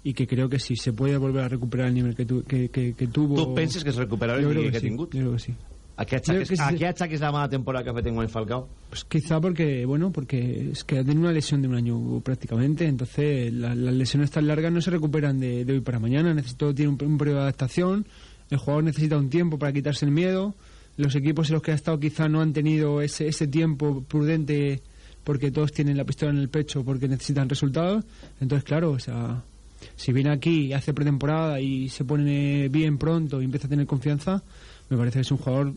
y que creo que si se puede volver a recuperar el nivel que, tu- que, que, que tuvo Tu penses que es recuperarà el nivell que sí, yo creo que sí A Creo achaques, que a achaques la mala temporada que ha fet en Juan Falcao? Pues quizá porque, bueno, porque es que ha tenido una lesión de un año prácticamente, entonces la- las lesiones tan largas no se recuperan de, de hoy para mañana, necesito tiene un, un periodo de adaptación, el jugador necesita un tiempo para quitarse el miedo, los equipos en los que ha estado quizá no han tenido ese, ese tiempo prudente porque todos tienen la pistola en el pecho porque necesitan resultados, entonces claro, o sea, si viene aquí, hace pretemporada y se pone bien pronto y empieza a tener confianza, me parece que es un jugador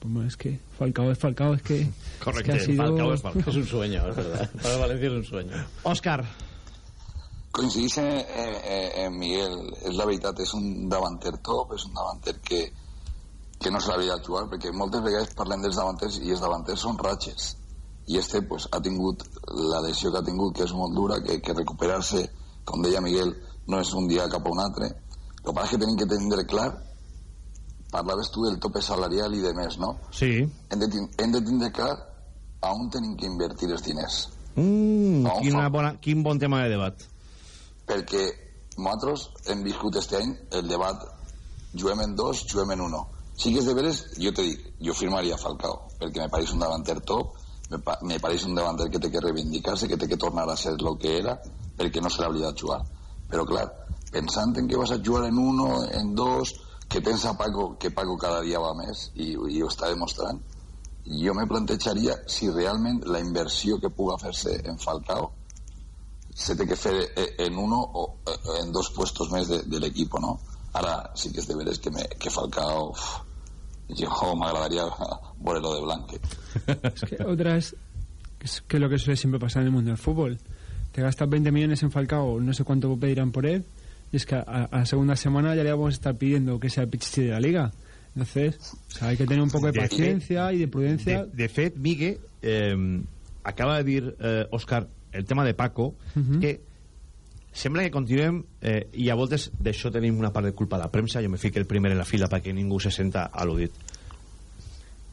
pues, es que Falcao es Falcao, es que, es que ha sido... Es un sueño, es verdad. Para Valencia es un sueño. Òscar. Coincidís en, en, en Miguel, és la veritat, és un davanter top, és un davanter que, que no de jugar, perquè moltes vegades parlem dels davanters i els davanters són ratxes. I este pues, ha tingut la lesió que ha tingut, que és molt dura, que, que recuperar-se, com deia Miguel, no és un dia cap a un altre. El que passa és que tenim que tindre clar, parlaves tu del tope salarial i de més, no? Sí. Hem de, hem de tindre clar a on tenim que invertir els diners. Mm, quina fa- bona, quin bon tema de debat. perquè nosaltres hem viscut este any el debat juguem en dos, juguem en uno sí que és de veres, jo te dic jo firmaria Falcao, perquè me pareix un davanter top me, pa me pareix un davanter que té que reivindicar-se, que té que tornar a ser el que era perquè no se l'hauria de jugar però clar, pensant en que vas a jugar en uno, en dos que pensa Paco, que Paco cada dia va més i, i ho està demostrant jo me plantejaria si realment la inversió que puga fer-se en Falcao se té que fer eh, en uno o eh, en dos puestos més de, de l'equip, no? Ara sí que és de veres que, me, que Falcao uf, jo m'agradaria veure-lo de blanque. Es que otra es, es que lo que suele siempre pasar en el mundo del fútbol. Te gastas 20 millones en Falcao, no sé cuánto pedirán por él, y es que a, a la segunda semana ya le vamos a estar pidiendo que sea el pichichi de la liga. Entonces, o sea, hay que tener un poco de De- paciencia y de prudencia. De, de fet, Migue, eh, acaba de dir eh, Òscar el tema de Paco, Mhm. que sembla que continuem eh, i a voltes d'això tenim una part de culpa a la premsa jo me fico el primer en la fila perquè ningú se senta al·ludit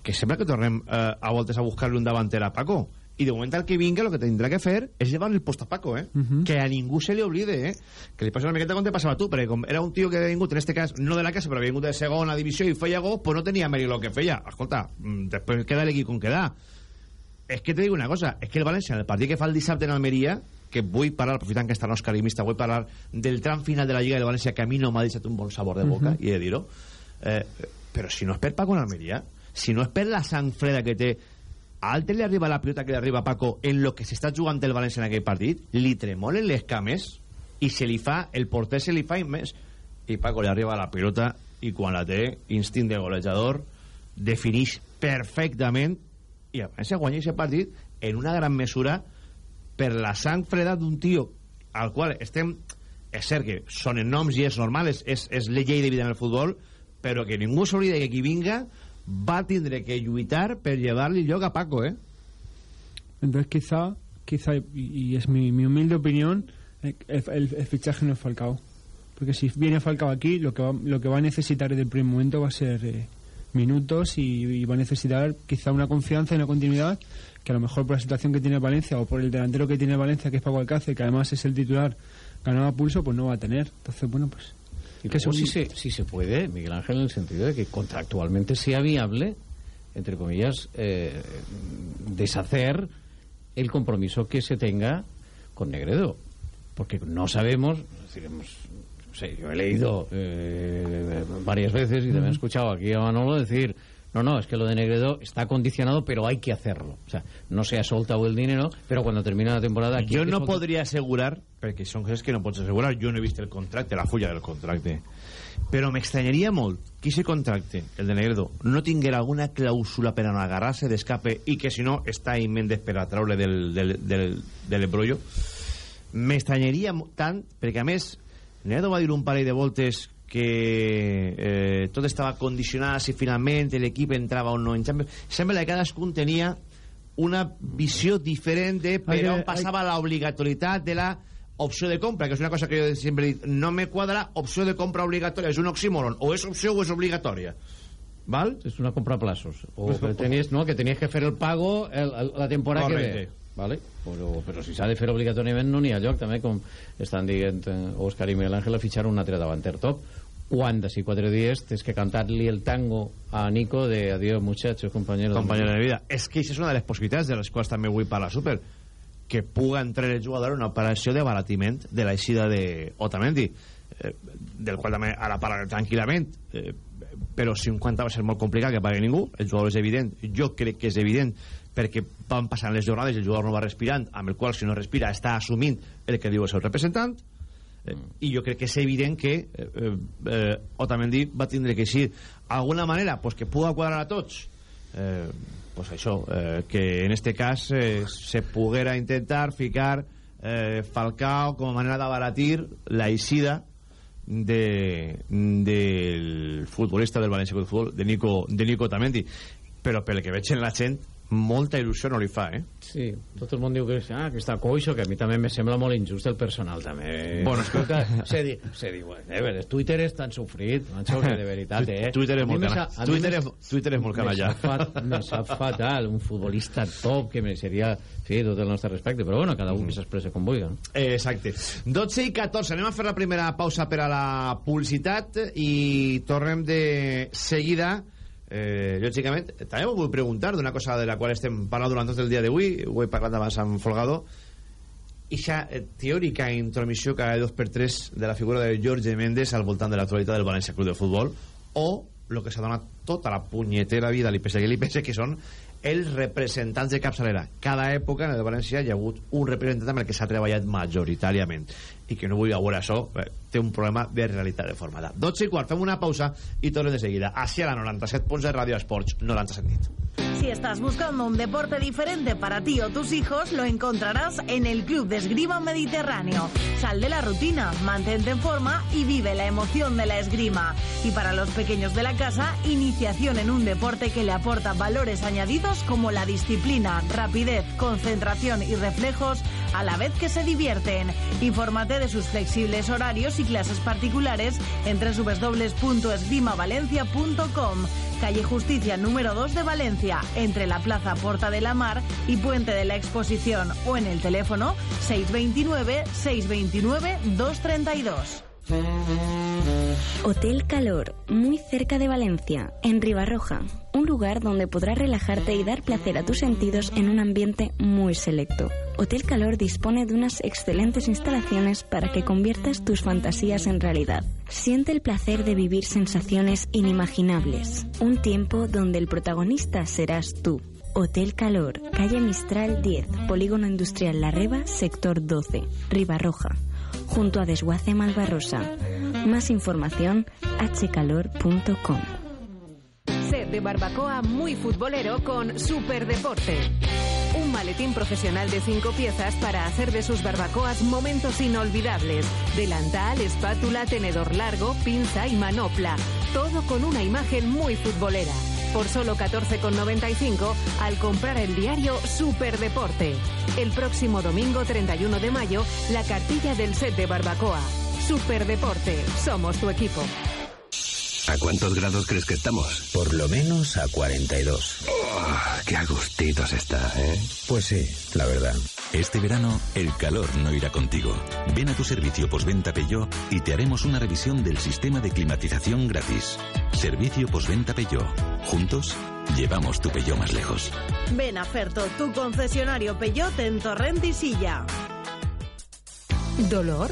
que sembla que tornem eh, a voltes a buscar-li un davanter a Paco i de moment el que vinga el que tindrà que fer és llevar el post a Paco, eh? Mhm. que a ningú se li oblide, eh? que li passa una miqueta com te passava a tu, perquè com era un tio que havia vingut, en este cas, no de la casa, però havia vingut de segona divisió i feia gol, pues no tenia mèrit el que feia. Escolta, mm, després queda l'equip com queda. És que te dic una cosa, és que el València, en el partit que fa el dissabte en Almeria, que vull parlar, aprofitant que està Òscar Imista, vull parlar del tram final de la Lliga del València, que a mi no m'ha deixat un bon sabor de boca, Mhm. i he de dir-ho. Eh, però si no és per Paco en Almeria, si no és per la sang freda que té a Alter li arriba la pilota que li arriba a Paco en lo que s'està jugant el València en aquell partit, li tremolen les cames i se li fa, el porter se li fa immens. I Paco li arriba la pilota i quan la té, instint de golejador definix perfectament i el València guanya aquest partit en una gran mesura per la sang freda d'un tio al qual estem és cert que són noms i és normal és, és, és llei de vida en el futbol però que ningú s'oblida que qui vinga va tindre que lluitar per llevar-li lloc a Paco, eh? Entonces quizá, quizá y, es mi, mi humilde opinión, el, el- el fichaje no es Falcao. Porque si viene Falcao aquí, lo que va, lo que va a necesitar desde el primer momento va a ser eh, minutos y, va a necesitar quizá una confianza y una continuidad que a lo mejor por la situación que tiene Valencia o por el delantero que tiene Valencia, que es Paco Alcácer, que además es el titular ganado a pulso, pues no va a tener. Entonces, bueno, pues... Y que luego, si, se, si se puede, Miguel Ángel, en el sentido de que contractualmente sea viable, entre comillas, eh, deshacer el compromiso que se tenga con Negredo. Porque no sabemos, es decir, hemos- no sé, yo he leído eh, varias veces y también he escuchado aquí a Manolo decir, no, no, es que lo de Negredo está condicionado, pero hay que hacerlo. O sea, no se ha soltado el dinero, pero cuando termina la temporada... aquí que no podria assegurar, perquè són coses que no pots assegurar, jo no he vist el contracte, la fulla del contracte, però m'extranyaria molt que aquest contracte, el de Negredo, no tinguera alguna clàusula per a no agarrar-se d'escape i que si no està en Mendes per a del, del, del, de l'embrollo, m'extranyaria mo- tant, perquè a més, Negredo va dir un parell de voltes que eh, tot estava condicionat si finalment l'equip entrava o no en Champions. Sembla que cadascun tenia una visió diferent de per que- on passava l'obligatorietat de la opció de compra, que és una cosa que jo sempre dit, no me quadra opció de compra obligatòria, és un oxímoron, o és opció o és obligatòria. ¿Val? Es una compra a plazos. O que tenías, no, que tenías que hacer el pago el, el, la temporada que Correcte. ve. Vale? Però, però si s'ha de fer obligatòriament no n'hi ha lloc també com estan dient eh, Òscar i Miguel Ángel a fitxar un altre davanter top quan d'ací quatre dies tens que cantar-li el tango a Nico de adiós muchachos compañeros Compañero de vida. És que això és una de les possibilitats de les quals també vull parlar super que puga entrar el jugador en una operació de baratiment de l'eixida de Otamendi eh, del qual també ara parlaré tranquil·lament eh, però 50 va ser molt complicat que pagui ningú el jugador és evident, jo crec que és evident perquè van passant les jornades i el jugador no va respirant, amb el qual si no respira està assumint el que diu el seu representant eh, i jo crec que és evident que eh, eh, eh, Otamendi va tindre que ser alguna manera pues, que puga quadrar a tots. Eh, pues això, eh, que en este cas eh, se poguera intentar ficar eh, Falcao com a manera d'abaratir la eixida de, del futbolista del València de Futbol de Nico, de Nico Otamendi. Però pel que veig en la gent molta il·lusió no li fa eh? Sí, tot el món diu que, ah, que està coixo, que a mi també me sembla molt injust el personal també. Bueno, escolta, se, di, se diu, eh, veure, Twitter és tan sofrit, macho, que de veritat, eh? Twitter és molt me cana- sa- a mi Twitter és- Twitter és molt canalla. fat- Me sap fatal, un futbolista top que mereixeria, sí, tot el nostre respecte, però bueno, cada un que s'expressa com vulgui. no? Eh, Exacte. 12 i 14. Anem a fer la primera pausa per a la publicitat i tornem de seguida. Eh, lògicament, també us vull preguntar d'una cosa de la qual estem parlant durant tot el dia d'avui, ho he parlat abans amb Folgado, ixa eh, teòrica intromissió cada dos per tres de la figura de Jorge Méndez al voltant de l'actualitat del València Club de Futbol o el que s'ha donat tota la punyetera vida a l'IPC i l'IPC que són els representants de capçalera. Cada època en el València hi ha hagut un representant amb el que s'ha treballat majoritàriament. I que no vull veure això eh, té un problema de realitat deformada 12 i quart, fem una pausa i tornem de seguida així a la 97 punts de Ràdio Esports 97 nit Si estás buscando un deporte diferente para ti o tus hijos, lo encontrarás en el Club de Esgrima Mediterráneo. Sal de la rutina, mantente en forma y vive la emoción de la esgrima. Y para los pequeños de la casa, iniciación en un deporte que le aporta valores añadidos como la disciplina, rapidez, concentración y reflejos a la vez que se divierten. Infórmate de sus flexibles horarios y clases particulares en www.esgrimavalencia.com. calle Justicia número 2 de Valencia, entre la Plaza Porta de la Mar y Puente de la Exposición o en el teléfono 629 629 232. Hotel Calor, muy cerca de Valencia, en Ribarroja. Un lugar donde podrás relajarte y dar placer a tus sentidos en un ambiente muy selecto. Hotel Calor dispone de unas excelentes instalaciones para que conviertas tus fantasías en realidad. Siente el placer de vivir sensaciones inimaginables. Un tiempo donde el protagonista serás tú. Hotel Calor, calle Mistral 10, Polígono Industrial La Reba, sector 12, Ribarroja junto a Desguace Malvarrosa. Más información hcalor.com. Set de barbacoa muy futbolero con Superdeporte. Un maletín profesional de cinco piezas para hacer de sus barbacoas momentos inolvidables. Delantal, espátula, tenedor largo, pinza y manopla. Todo con una imagen muy futbolera. Por solo 14,95 al comprar el diario Superdeporte. El próximo domingo 31 de mayo, la cartilla del set de barbacoa. Superdeporte, somos tu equipo. ¿A cuántos grados crees que estamos? Por lo menos a 42. Oh, qué agustitos está, ¿eh? Pues sí, la verdad. Este verano, el calor no irá contigo. Ven a tu servicio postventa Peugeot y te haremos una revisión del sistema de climatización gratis. Servicio postventa Peugeot. Juntos, llevamos tu Peugeot más lejos. Ven a Ferto, tu concesionario Peugeot en Torrent y Silla. ¿Dolor?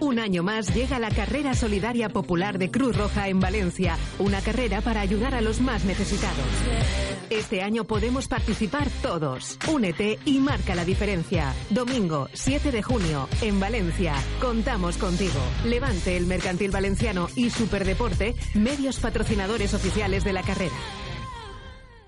Un año más llega la Carrera Solidaria Popular de Cruz Roja en Valencia, una carrera para ayudar a los más necesitados. Este año podemos participar todos. Únete y marca la diferencia. Domingo, 7 de junio, en Valencia. Contamos contigo. Levante el Mercantil Valenciano y Superdeporte, medios patrocinadores oficiales de la carrera.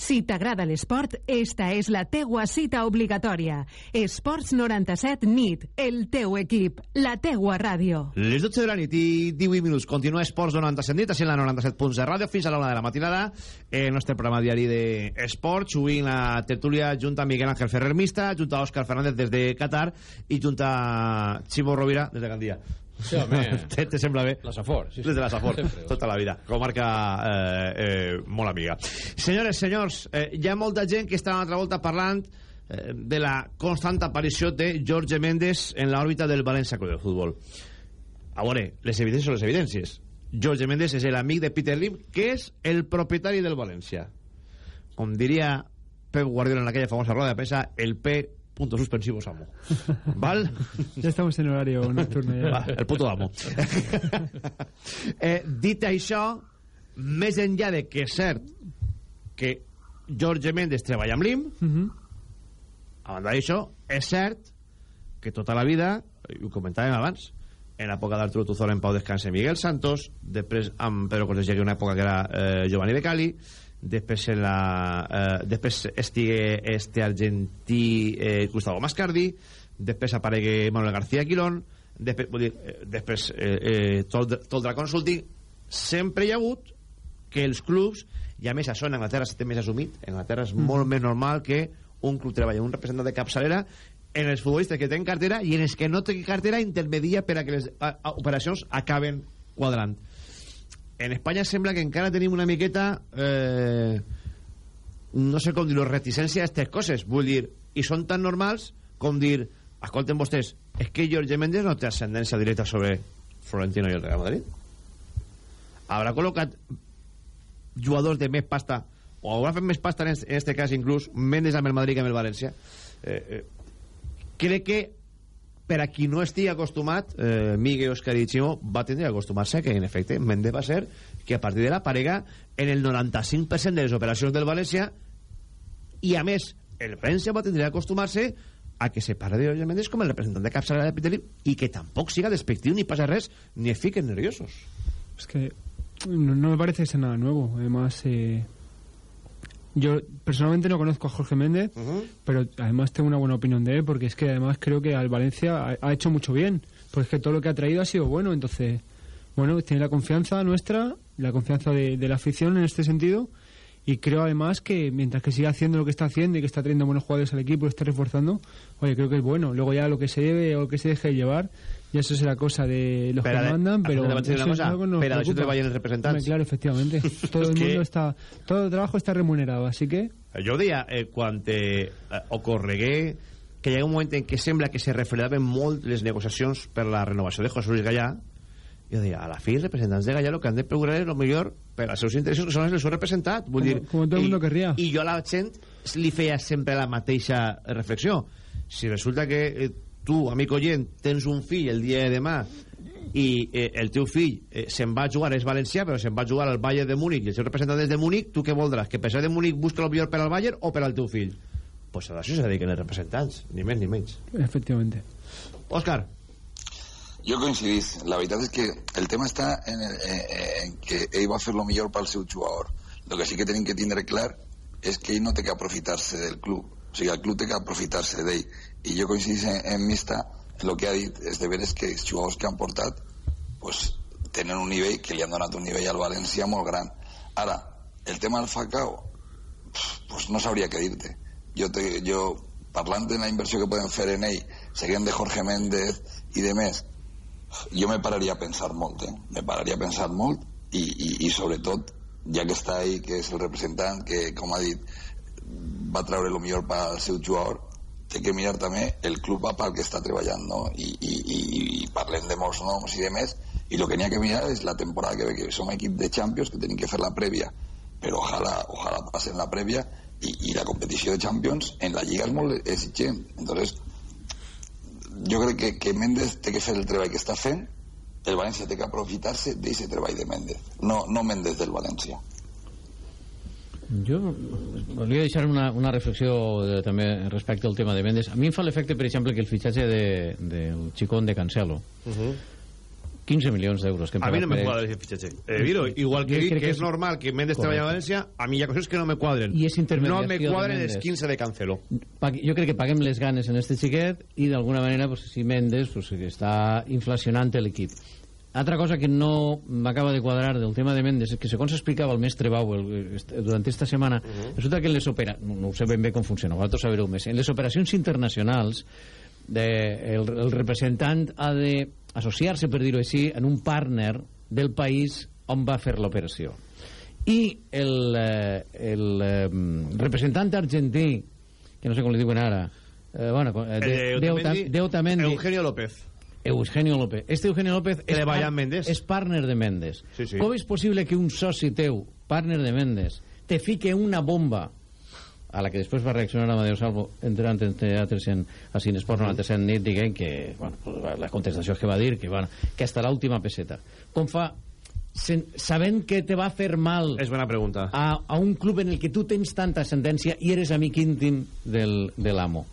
Si t'agrada l'esport, esta és la teua cita obligatòria. Esports 97 NIT, el teu equip, la teua ràdio. Les 12 de la nit i 18 minuts. Continua Esports 97 nit, així la 97 punts de ràdio, fins a l'una de la matinada. El nostre programa diari d'esports, avui la tertúlia, junta Miguel Ángel Ferrer Mista, junta Òscar Fernández des de Qatar i junta Chivo Rovira des de Gandia. Sí, home. te, te sembla bé? La Safor. Sí, sí. Des de la Safor, Sempre. tota la vida. Comarca eh, eh, molt amiga. Senyores, senyors, eh, hi ha molta gent que està una altra volta parlant eh, de la constant aparició de Jorge Méndez en l'òrbita del València Club de Futbol. A veure, les evidències són les evidències. Jorge Méndez és l'amic de Peter Lim, que és el propietari del València. Com diria Pep Guardiola en aquella famosa roda de premsa, el P puntos suspensivos amo. ¿Val? Ya estamos en horario nocturno. Ya. Va, el puto amo. eh, dit això, més enllà de que és cert que Jorge Méndez treballa amb l'IM, Uh -huh. a banda d'això, és cert que tota la vida, ho comentàvem abans, en l'època d'Arturo Tuzón en Pau Descanse Miguel Santos, després amb Pedro Cortés hi una època que era eh, Giovanni Becali, després en la, eh, després estigui este argentí eh, Gustavo Mascardi, després aparegui Manuel García Quilón, després, vull dir, eh, després eh, eh, tot, tot el consulting, sempre hi ha hagut que els clubs, i a més això en Anglaterra s'està més assumit, en Anglaterra és Mm. molt més normal que un club treballi un representant de capçalera en els futbolistes que tenen cartera i en els que no tenen cartera intermedia per a que les a, a, operacions acaben quadrant. En Espanya sembla que encara tenim una miqueta eh, no sé com dir-ho, reticència a aquestes coses. Vull dir, i són tan normals com dir, escolten vostès és que Jorge Méndez no té ascendència directa sobre Florentino i el Real Madrid. Haurà col·locat jugadors de més pasta o haurà fet més pasta en aquest cas inclús Mendes amb el Madrid que amb el València. Eh, eh, crec que per a qui no estigui acostumat eh, Miguel, Òscar i Ximo va tindre acostumar-se que en efecte Mendes va ser que a partir de la parega en el 95% de les operacions del València i a més el València va tindre acostumar-se a que se parle de Jorge Mendes com el representant de capçalera de Peter Lim i que tampoc siga despectiu ni passa res ni es fiquen nerviosos Es que no, no me parece ser nada nuevo. Además, eh, yo personalmente no conozco a Jorge Méndez, pero además tengo una buena opinión de él, porque es que además creo que al Valencia ha, ha hecho mucho bien. Porque es que todo lo que ha traído ha sido bueno, entonces bueno, tiene la confianza nuestra, la confianza de, de la afición en este sentido y creo además que mientras que siga haciendo lo que está haciendo y que está trayendo buenos jugadores al equipo y lo está reforzando, oye, creo que es bueno. Luego ya lo que se lleve o lo que se deje de llevar, ya eso será cosa de los Pero que de- mandan, pero te eso una cosa, que nos pero preocupa. treballen els representants. Hombre, claro, efectivamente. Todo el que- mundo está, todo el trabajo está remunerado, así que Jo deia, eh, quan eh, ocorregué que hi ha un moment en què sembla que se refredaven molt les negociacions per la renovació de José Luis Gallà, jo deia, a la fi els representants de Gallà el que han de procurar és el millor per als seus interessos que són els del seu representat. Vull Como- dir, como todo el i, mundo querría. I jo a la gent li feia sempre la mateixa reflexió. Si resulta que eh, tu, amic oient, tens un fill el dia de demà i eh, el teu fill eh, se'n va a jugar, és valencià, però se'n va a jugar al Bayern de Múnich i el seu representant és de Múnich, tu què voldràs? Que per ser de Múnich busca el millor per al Bayern o per al teu fill? Pues a això se dediquen els representants, ni més ni menys. efectivamente. Òscar. Jo coincidís. La veritat és que el tema està en, el, eh, en que ell va fer lo millor pel seu jugador. El que sí que tenim que tindre clar és que ell no té que aprofitar-se del club. O sigui, el club té que aprofitar-se d'ell. I jo coincidís en, en Mista en el que ha dit és de veres que els jugadors que han portat pues, tenen un nivell que li han donat un nivell al València molt gran. Ara, el tema del Facao pues no sabria què dir-te. Jo, te, jo, parlant de la inversió que podem fer en ell, seguint de Jorge Méndez i de més, jo me pararia a pensar molt, eh? Me pararia a pensar molt i, i, i sobretot, ja que està ahí, que és el representant, que, com ha dit, va treure el millor pel seu jugador, té que mirar també el club pel que està treballant, no? I, i, i, i de molts noms de més, i el que ha que mirar és la temporada que ve, que som equip de Champions, que tenim que fer la prèvia, però ojalà, ojalà passen la prèvia, i, i la competició de Champions en la Lliga és molt exigent. Entonces, jo crec que, que Méndez té que fer el treball que està fent, el València té que aprofitar-se d'aquest treball de Méndez, no, no Méndez del València. Jo volia deixar una, una reflexió de, també respecte al tema de Mendes. A mi em fa l'efecte, per exemple, que el fitxatge de, del xicón de Cancelo, 15 milions d'euros que hem A mi no me quadra ese fichaje. Eh, Viro, igual que, que, que és normal que Correcte. treballi a València, a mi hi ha coses que no me quadren. I és No me quadren els Méndez. 15 de Cancelo. Jo crec que paguem les ganes en este xiquet i d'alguna manera pues, si Mendes pues, està inflacionant l'equip altra cosa que no m'acaba de quadrar del tema de Mendes és que segons explicava el mestre Bau el, est- durant esta setmana resulta que en les opera... no, no ho sé ben bé com funciona vosaltres sabereu més en les operacions internacionals de, el, el representant ha de associar-se per dir-ho així en un partner del país on va fer l'operació i el, eh, el eh, representant argentí que no sé com li diuen ara eh, bueno, eh, de, Eh, de, Otamendi, de Otamendi Eugenio López. Eugenio López. Este Eugenio López Que és, le vaya par- Méndez. és partner de Méndez. Sí, sí. Com és possible que un soci teu, partner de Méndez, te fique una bomba a la que després va reaccionar Amadeu Salvo entrant en teatres en, a Cinesport 97 nit dient que bueno, pues, la contestació que va dir que, bueno, que hasta l'última peseta com fa sen, sabent que te va fer mal és bona pregunta a, a un club en el que tu tens tanta ascendència i eres amic íntim del, de l'amo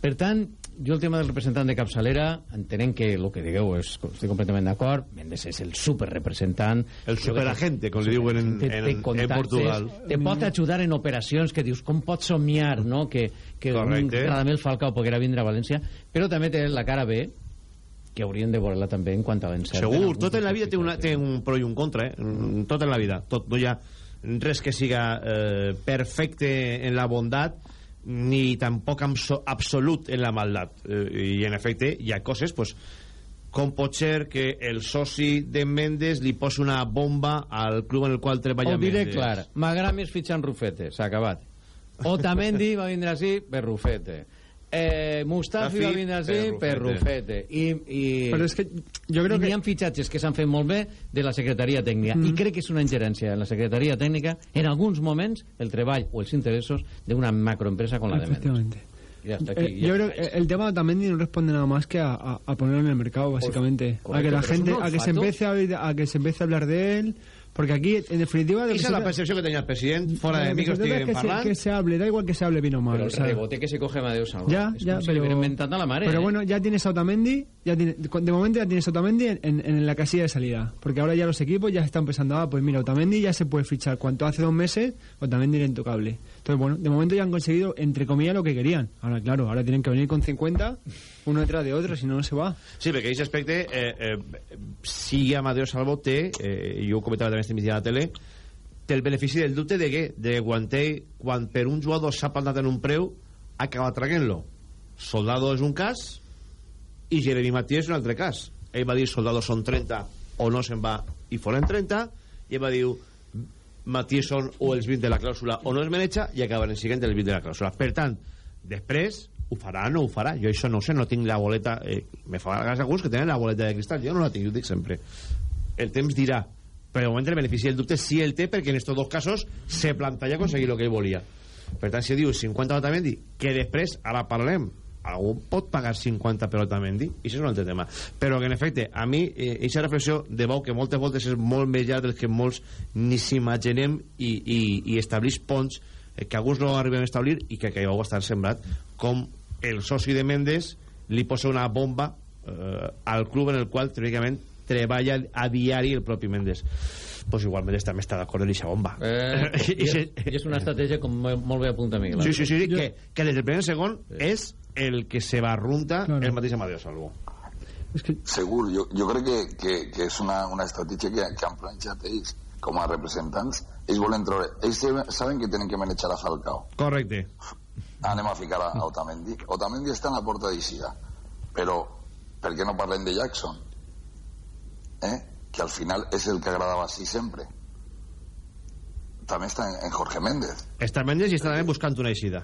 per tant, jo el tema del representant de capçalera entenent que el que digueu és, estic completament d'acord Mendes és el superrepresentant El superagente, com li diuen en- en- en Portugal. te pot ajudar en operacions que dius com pots somiar no? que, que un. Radamel Falcao poguera vindre a València però també té la cara B que haurien de veure-la també en quant a l'encert Segur, tot en la vida té, una, té un pro i un contra, eh? Mm, Tot en la vida. Tot, no hi ha res que siga eh, perfecte en la bondat ni tampoc abso absolut en la maldat. Eh, I, en efecte, hi ha coses, pues, com pot ser que el soci de Mendes li posi una bomba al club en el qual treballa Ho diré Mendes. clar, m'agrada més fitxar en Rufete, s'ha acabat. Otamendi va vindre així per Rufete. Eh, Mustafi va vindre així per per Rufete. I, i, Però és que jo crec que- Hi ha fitxatges que s'han fet molt bé de la secretaria tècnica. Mm. I crec que és una ingerència en la secretaria tècnica, en alguns moments, el treball o els interessos d'una macroempresa con la de Mendes. Efectivamente. Y hasta Eh, aquí, ya yo creo está. que el tema también no responde nada más que a, a- a ponerlo en el mercado, básicamente. a correcto, que la gente, a que se empiece a, a que se empiece a hablar de él, Porque aquí, en definitiva... Esa es la percepción que tenía el presidente, fuera de micros, que, estiguen parlant. que se hable, da igual que se hable bien o mal. Pero o el sea, rebote que se coge Amadeu Salva. Ya, es ya, como pero... a la mare. Pero ¿eh? bueno, ya tienes a Otamendi, ya tiene, de momento ya tienes a Otamendi en, en, en la casilla de salida. Porque ahora ya los equipos ya están pensando, ah, pues mira, Otamendi ya se puede fichar. Cuanto hace dos meses, Otamendi era intocable. Entonces, bueno, de momento ya han conseguido, entre comillas, lo que querían. Ahora, claro, ahora tienen que venir con 50, uno detrás de otro, si no, no se va. Sí, perquè aquest aspecte, eh, eh, si Amadeo Salvo té, eh, jo ho comentava també este migdia a la tele, té el benefici del dubte de què? De quan, té, quan per un jugador s'ha plantat en un preu, ha acabat traguent-lo. Soldado és un cas i Jeremy Matías és un altre cas. Ell va dir Soldado són 30 o no se'n va i foren 30 i ell va dir Matías són o els 20 de la clàusula o no es maneja i acaben en siguiente els 20 de la clàusula. Per tant, després ho farà o no ho farà. Jo això no sé, no tinc la boleta eh, me fa gràcia alguns que tenen la boleta de cristal. Jo no la tinc, ho dic sempre. El temps dirà, però de moment el benefici del dubte sí el té perquè en estos dos casos se planta i aconseguir el que ell volia. Per tant si diu 50 Otamendi que després, ara parlem algú pot pagar 50 per Otamendi i això és un altre tema. Però que en efecte a mi aquesta eh, reflexió de Bau que moltes voltes és molt més llarg del que molts ni s'imaginem i, i, i establix ponts eh, que alguns no arriben a establir i que acabeu estar sembrat com el soci de Mendes li posa una bomba eh, al club en el qual teòricament treballa a diari el propi Mendes. Pues igual Mendes també està d'acord en aquesta bomba. Eh, i, és, i és una estratègia com molt bé apunta Miguel. sí, sí, sí, sí que, que des del primer segon és el que se barrunta Claro. el mateix Amadeo Salvo Segur, jo, jo crec que, que, que és una, una estratègia que, que han planxat ells com a representants. Ells volen treure... Ells saben que tenen que manejar a Falcao. correcte Anem a ficar a, a Otamendi. Otamendi està en la porta d'Eixida. Però, per què no parlem de Jackson? Eh? Que al final és el que agradava així sempre. També està en, en Jorge Méndez. està Mendes i està també buscant una eixida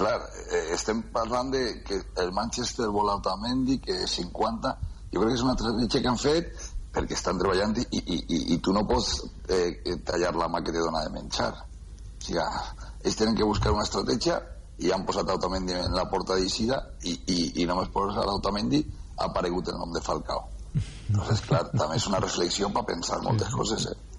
Clar, eh, estem parlant de que el Manchester vol Otamendi, que és 50... Jo crec que és una estratègia que han fet perquè estan treballant i, i, i, i tu no pots eh, tallar la mà que te dona de menjar. O sigui, ells tenen que buscar una estratègia i han posat Otamendi en la porta d'Eixida i, i, i només posar Otamendi ha aparegut el nom de Falcao. Entonces, clar, també és una reflexió per pensar moltes coses, eh?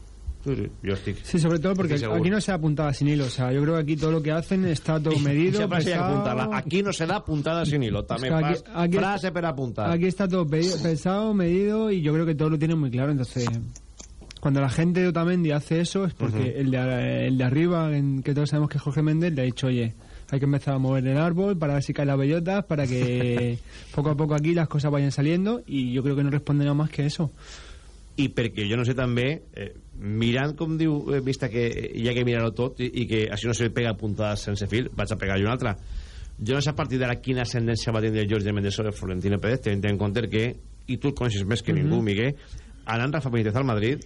Sí, sí, jo estic Sí, sobre todo porque Estoy aquí no se da puntada sin hilo. O sea, yo creo que aquí todo lo que hacen está todo medido, pesado. aquí no se da puntada sin hilo también Es que aquí- fras- aquí- frase para apuntar Aquí está todo pensado, medido y yo creo que todo lo tienen muy claro. Entonces, cuando la gente de Otamendi hace eso es porque el, de, el de arriba, en que todos sabemos que es Jorge Méndez, le ha dicho, oye, hay que empezar a mover el árbol para ver si caen las bellotas, para que poco a poco aquí las cosas vayan saliendo y yo creo que no responden a más que eso. I perquè jo no sé també eh, mirant com diu eh, vista que hi ha que mirar-ho tot i, i que així no se pega puntades sense fil vaig a pegar una altra. Jo no sé a partir d'ara quina ascendència va tindre Jorge Mendes sobre Florentino Pérez tenint en compte que, i tu el coneixes més que Mhm. ningú Miguel, anant Rafa Benítez al Madrid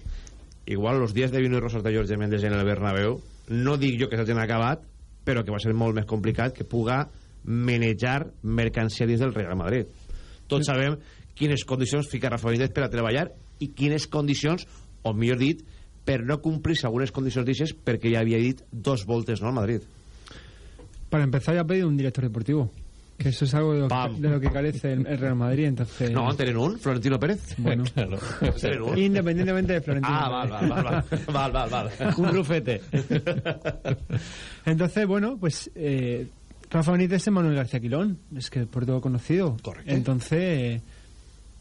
igual los días de vino y rosas de Jorge Mendes en el Bernabéu no dic jo que s'hagin acabat però que va ser molt més complicat que puga manejar mercancia dins del Real Madrid. Tots sabem quines condicions fica Rafa Benítez per a treballar i quines condicions, o millor dit per no complir algunes condicions d'ixes perquè ja havia dit dos voltes no al Madrid Para empezar ya ha pedido un director deportivo. Que eso es algo de lo, que, de lo que carece el, el Real Madrid. Entonces, no, tenen un, Florentino Pérez Bueno, claro. un independientemente de Florentino. ah, val, val, val, val, val, val, val. Un rufete. Entonces, bueno, pues eh, Rafa Benítez es Manuel García Quilón, es que por todo conocido. Correcto. Entonces eh,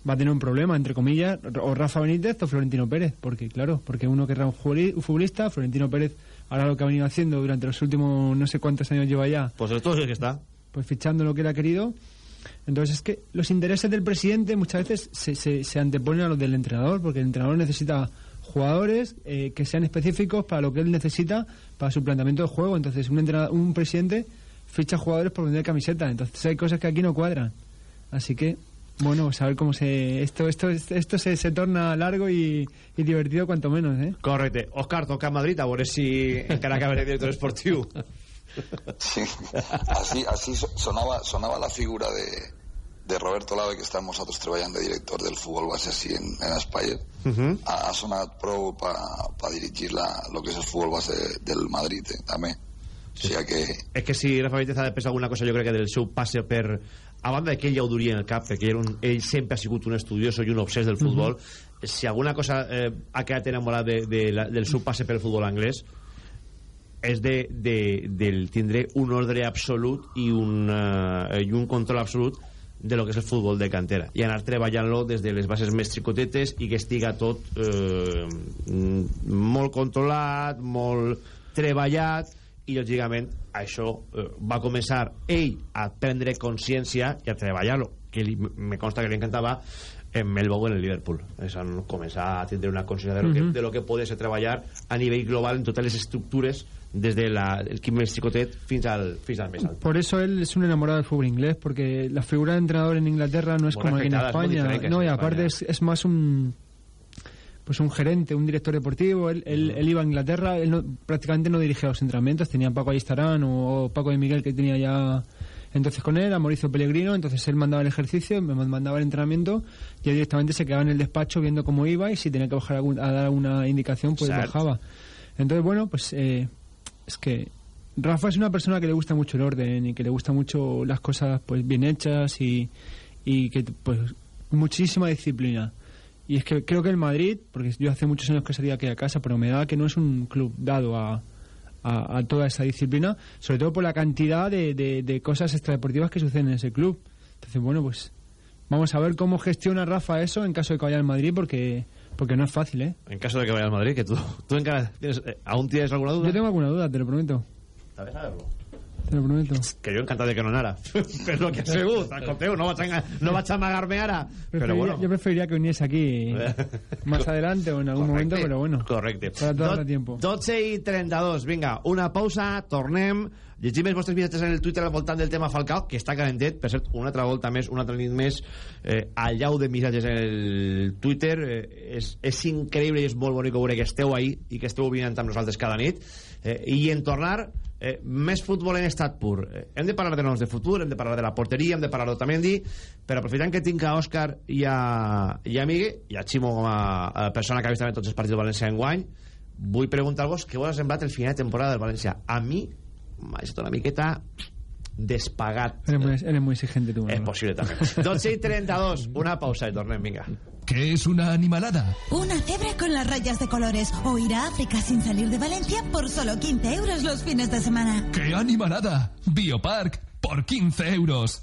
va a tener un problema, entre comillas, o Rafa Benítez o Florentino Pérez, porque claro, porque uno querrá un juguli- un futbolista, Florentino Pérez ahora lo que ha venido haciendo durante los últimos no sé cuántos años lleva ya, pues el todo es que está pues fichando lo que él ha querido. Entonces es que los intereses del presidente muchas veces se, se, se anteponen a los del entrenador, porque el entrenador necesita jugadores eh, que sean específicos para lo que él necesita para su planteamiento de juego. Entonces un, entrenador, un presidente ficha jugadores por vender camisetas. Entonces hay cosas que aquí no cuadran. Así que, bueno, saber cómo se... Esto esto esto se, se torna largo y, y divertido cuanto menos, ¿eh? correcte, Òscar toca a Madrid a veure si encara acaba de director esportiu Sí, así, así so- sonaba, sonaba la figura de, de Roberto Lave, que està amb nosaltres treballant de director del futbol base així en, en. Ha, ha sonat prou per pa dirigir la, lo que és el futbol base del Madrid, eh, també. O sigui que... és que si Rafa Benítez ha de pensar alguna cosa jo crec que del seu passe per a banda de que ell ja ho duria en el cap perquè era un, ell sempre ha sigut un estudioso i un obsès del futbol si alguna cosa eh, ha quedat enamorat de, de la, del seu passe pel futbol anglès és de, de, del tindre un ordre absolut i un, uh, i un control absolut de lo que és el futbol de cantera i anar treballant-lo des de les bases més xicotetes i que estiga tot eh, molt controlat molt treballat i lògicament això eh, va començar ell a prendre consciència i a treballar-lo que li, me consta que li encantava en Melbourne en el Liverpool és a començar a tindre una consciència de lo, Mhm. que, de lo que ser treballar a nivell global en totes les estructures des de equip més xicotet fins al, fins al més alt Por eso él es un enamorado del fútbol inglés, porque la figura de entrenador en Inglaterra no es Bueno, como aquí en muy España. No, y aparte es, es más un pues un gerente, un director deportivo. Él, él, él iba a Inglaterra, él no- prácticamente no dirigía los entrenamientos. Tenía Paco Ayestarán o, o Paco de Miguel que tenía ya entonces con él, a Mauricio Pellegrino. Entonces él mandaba el ejercicio, me mandaba el entrenamiento. Y él directamente se quedaba en el despacho viendo cómo iba y si tenía que bajar algún- a dar alguna indicación, pues Exacto. bajaba. Entonces, bueno, pues eh, es que Rafa es una persona que le gusta mucho el orden y que le gusta mucho las cosas pues bien hechas y, y que pues muchísima disciplina. Y es que creo que el Madrid, porque yo hace muchos años que salí aquí a casa, pero me da que no es un club dado a, a, a toda esa disciplina, sobre todo por la cantidad de, de, de cosas extradeportivas que suceden en ese club. Entonces, bueno, pues vamos a ver cómo gestiona Rafa eso en caso de que vaya al Madrid, porque, porque no es fácil, ¿eh? en caso de que vaya al Madrid que tú, tú encara tienes, eh, aún tienes alguna duda Yo tengo alguna duda, te lo prometo. a ver, a verlo Te lo prometo. que jo encantat de que no anara per lo que ha sigut, escolteu, no vaig, a, no vaig a amagar-me ara però Preferiría- bueno Yo preferiría que viniese aquí más adelante o en algún momento, pero bueno. Correcte. Para todo el tiempo. 12 i 32, vinga, una pausa, tornem, llegim els vostres missatges en el Twitter al voltant del tema Falcao, que està calentet, per cert, una altra volta més, una altra nit més, eh, al llau de missatges en el Twitter, eh, és, és increïble i és molt bonic veure que esteu ahí i que esteu opinant amb nosaltres cada nit, eh, i en tornar eh, més futbol en estat pur. Eh, hem de parlar de noms de futur, hem de parlar de la porteria, hem de parlar d'Otamendi, però aprofitant que tinc a Òscar i a, i a Migue, i a Ximo com a, a persona que ha vist també tots els partits del València en guany, vull preguntar-vos què us ha semblat el final de temporada del València. A mi m'ha estat una miqueta despagat. Eres muy, eres muy exigente tú. És possible també. 12 i 32, una pausa i tornem, vinga. ¿Qué es una animalada? Una cebra con las rayas de colores o ir a África sin salir de Valencia por solo 15 euros los fines de semana. ¡Qué animalada! Biopark por 15 euros.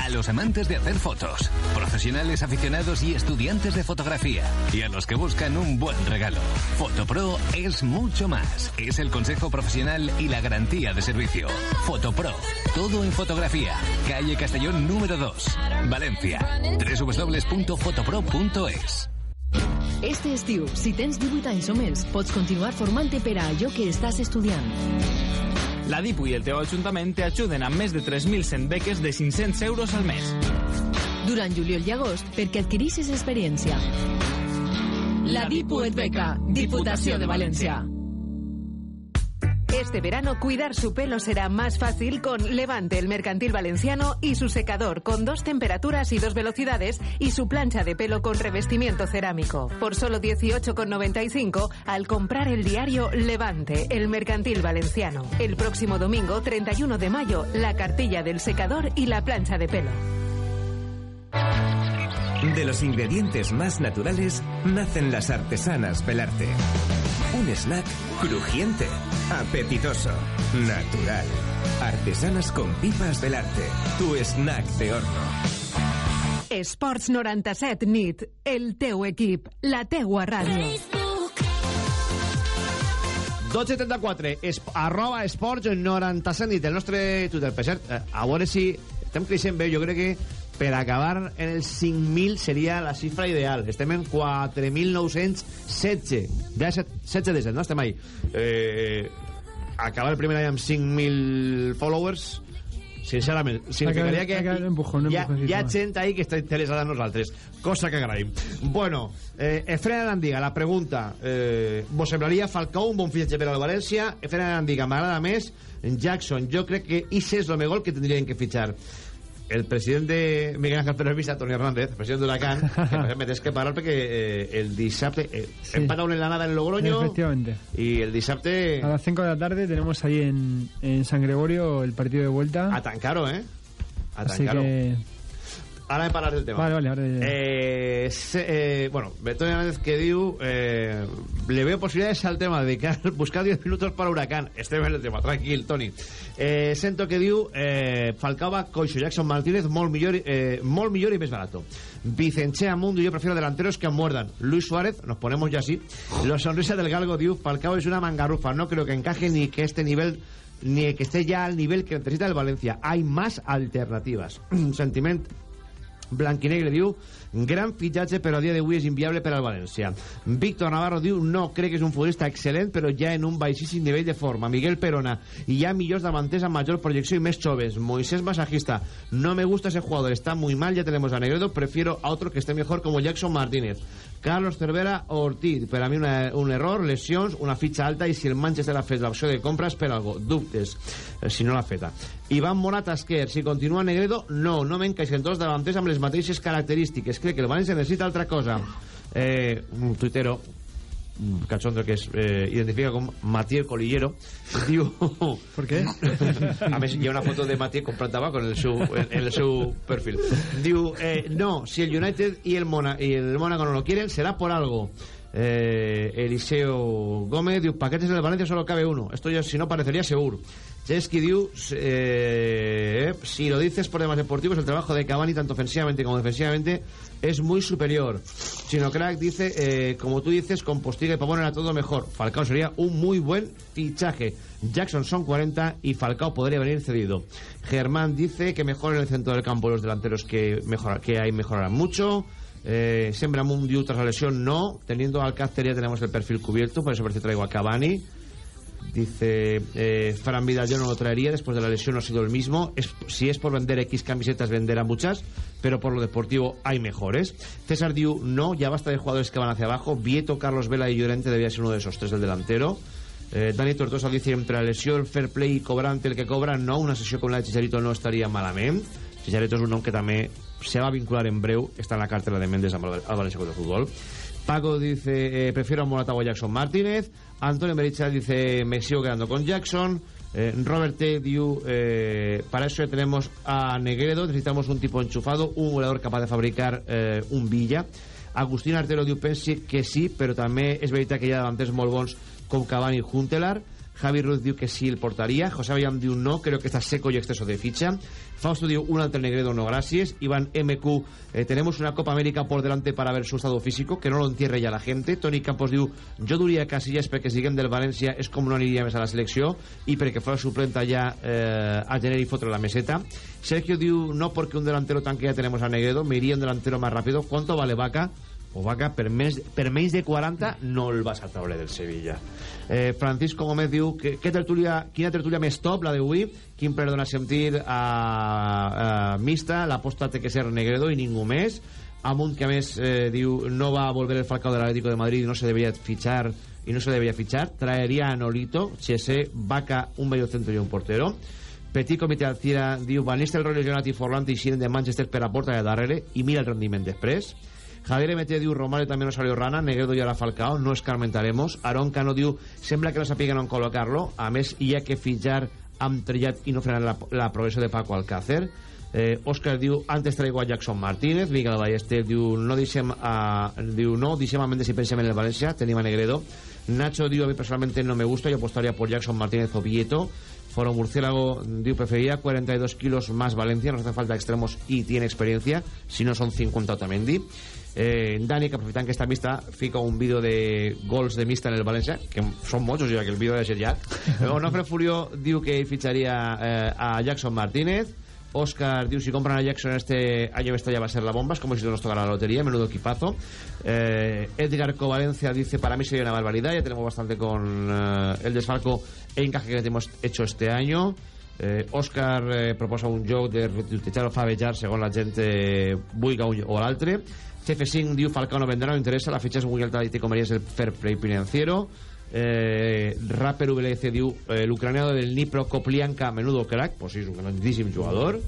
A los amantes de hacer fotos, profesionales aficionados y estudiantes de fotografía, y a los que buscan un buen regalo, Fotopro es mucho más. Es el consejo profesional y la garantía de servicio. Fotopro, todo en fotografía. Calle Castellón número 2, Valencia. www.fotopro.es. Este estiu, si tens 18 anys o més, pots continuar formant-te per a allò que estàs estudiant. La DIPU i el teu Ajuntament t'ajuden amb més de 3.100 beques de 500 euros al mes. Durant juliol i agost, perquè adquirissis experiència. La DIPU et beca, Diputació de València. Este verano cuidar su pelo será más fácil con Levante el Mercantil Valenciano y su secador con dos temperaturas y dos velocidades y su plancha de pelo con revestimiento cerámico. Por solo 18,95 al comprar el diario Levante el Mercantil Valenciano. El próximo domingo 31 de mayo la cartilla del secador y la plancha de pelo. De los ingredientes más naturales nacen las artesanas Belarte. Un snack crujiente, apetitoso, natural. Artesanas con pipas Belarte. Tu snack de horno. Esports 97 nit, el teu equip, la teua ràdio. 1274, es, arroba esports 97 nit, el nostre Twitter. Per cert, eh, a veure si estem creixent bé, jo crec que per acabar en els 5.000 seria la xifra ideal. Estem en 4.916. Ja 16 de set, no estem ahí. Eh, acabar el primer any amb 5.000 followers sincerament significaria que, darle empujón, hi, ha, hi ha gent ahí que està interessada en nosaltres cosa que agraïm bueno, eh, Efren Arandiga la pregunta eh, vos semblaria Falcao un bon fitxatge per al València Efren Arandiga m'agrada més Jackson jo crec que ix és el millor que tindrien que fitxar el president de Miguel Ángel Pérez Vista, Toni Hernández, president de l'Huracán, que me tens que parar perquè eh, el dissabte eh, Sí. en la nada en Logroño Efectivamente. y el dissabte A las 5 de la tarde tenemos ahí en, en San Gregorio el partido de vuelta. a tan caro, eh? A tan Así caro. que... Ara hem parlat del tema. Vale, vale, ahora... Eh, se, eh, bueno, Toni Hernández que diu eh, le veo posibilidades al tema de buscar 10 minutos para Huracán. Este es el tema, tranquil, Toni. Eh, sento que diu eh, Falcao va coixo, Jackson Martínez molt millor, eh, molt millor y más barato. Vicenchea Mundo, yo prefiero delanteros que muerdan. Luis Suárez, nos ponemos ya así. La sonrisa del galgo diu, Falcao es una mangarrufa. No creo que encaje ni que este nivel ni que esté ya al nivel que necesita el Valencia. Hay más alternativas. Sentiment Blanquinegre diu gran fitxatge però a dia d'avui és inviable per al València. Víctor Navarro diu no, crec que és un futbolista excel·lent però ja en un baixíssim nivell de forma. Miguel Perona hi ha millors davanters amb major projecció i més joves. Moisés Masajista no me gusta ese jugador está muy mal ya tenemos a Negredo prefiero a otro que esté mejor como Jackson Martínez Carlos Cervera Ortiz. Per a mi una, un error, lesions, una fitxa alta i si el Manchester ha fet l'opció de compres per algo, dubtes eh, si no l'ha feta. Iván Morat Esquer, si continua Negredo no, no m'encaixen dos davanters amb les mateixes característiques. Crec que el València necessita altra cosa. Eh, un tuitero. un cachondo que es eh, identifica com Matiel Colillero. Diu ¿Por qué? a més hi ha una foto de Matiel comprant tabaco en el seu, en, en el seu perfil. Diu, eh, no, si el United y el, Mona, y el Mónaco no lo quieren será por algo. Eh, Eliseo Gómez diu, paquetes en el Valencia solo cabe uno. Esto ya si no parecería seguro Chesky diu eh, si lo dices por temas deportivos el trabajo de Cavani tanto ofensivamente como defensivamente es muy superior. Chino Crack dice eh, como tú dices con Postiga y Pavón era todo mejor. Falcao sería un muy buen fichaje. Jackson son 40 y Falcao podría venir cedido. Germán dice que mejor en el centro del campo los delanteros que, mejora, que hay mejorarán mucho. Eh, Sembra Mundiu tras la lesión no. Teniendo a Alcácer ya tenemos el perfil cubierto por eso parece que traigo a Cavani Dice eh, Fran Vidal yo no lo traería después de la lesión no ha sido el mismo. Es, si es por vender X camisetas venderá muchas pero por lo deportivo hay mejores César Diu no ya basta de jugadores que van hacia abajo. Vieto, Carlos Vela y Llorente debía ser uno de esos tres del delantero eh, Dani Tortosa dice entre la lesión fair play y cobrante el que cobra no una sesión con la de Chicharito no estaría malament Chicharito és un nom que també se va a vincular en breu està en la cartera de Mendes amb el al València Club de Futbol Paco dice eh, prefiero a Morata o a Jackson Martínez. Antonio Mericha dice me sigo quedando con Jackson. Eh, Robert T. diu eh, para eso ya tenemos a Negredo. Necesitamos un tipo enchufado un goleador capaz de fabricar un Villa. Agustín Artero diu pensi que sí però també és veritat que hi ha davanters molt bons com Cavani i Juntelar Javi Ruz diu que sí el portaría José Avellan diu no, creo que está seco y exceso de ficha. Fausto diu un alter Negredo no gracias Iván MQ eh, tenemos una Copa América por delante para ver su estado físico que no lo entierre ya la gente. Toni Campos diu jo duria Casillas perquè siguem del València és com no aniria més a la selecció i perquè fos suplent allà eh, a gener y fotre la meseta. Sergio diu no porque un delantero tan que ya tenemos a Negredo me iría un delantero más rápido. ¿cuánto vale Vaca? O Vaca per menys, per menys de 40 no el vas a treure del Sevilla. Eh, Francisco Gómez diu que, que tertúlia, quina tertúlia més top la d'avui? Quin perdona sentir a, a Mista l'aposta té que ser Negredo i ningú més. Amunt que a més eh, diu no va a volver el Falcao del Atlético de Madrid i no se debería fichar y no se debería fichar. Traería a Nolito Chese, Vaca, un medio centro y un portero. Petit Comitè Alcira diu Van Nistelrooy, Jonathan Forlant i Xiren de Manchester per a porta de darrere i mira el rendiment després Javier MT diu Romario també no salió Rana Negredo i ara Falcao, no escarmentaremos. Aron Cano diu sembla que no sapiguen on col·locar-lo a més que fitxar amb Trillat i no frenar la, la de Paco Alcácer. Eh, Òscar diu antes traigo a Jackson Martínez. Miguel Ballester diu no deixem a, diu no deixem a Mendes i pensem en el València tenim a Negredo. Nacho diu a mi personalmente no me gusta yo apostaría por Jackson Martínez o Vieto. Foro Murciélago diu preferiría 42 kilos más Valencia no hace falta extremos y tiene experiencia si no son 50 Otamendi eh, Dani, que aprofitant que està mista fica un vídeo de gols de mista en el València que són molts, o sigui que el vídeo ha de ser llarg Onofre Furio diu que ell fitxaria eh, a Jackson Martínez Oscar diu, si compran a Jackson este año esta ya va a ser la bomba, es como si nos tocara la lotería, menudo equipazo. Eh, Edgar Covalencia dice, para mí sería una barbaridad, ya tenemos bastante con eh, el desfalco e encaje que hemos hecho este año. Eh, Òscar eh, proposa un joc de reutilització o favejar segons la gent eh, vulgui un o l'altre. CF5 diu Falcao no vendrà, no interessa, la fitxa és muy alta i com és el fair play financiero. Eh, Rapper VLC diu eh, l'ucraniano del Dnipro Koplianka, menudo crack, pues sí, és un grandíssim jugador.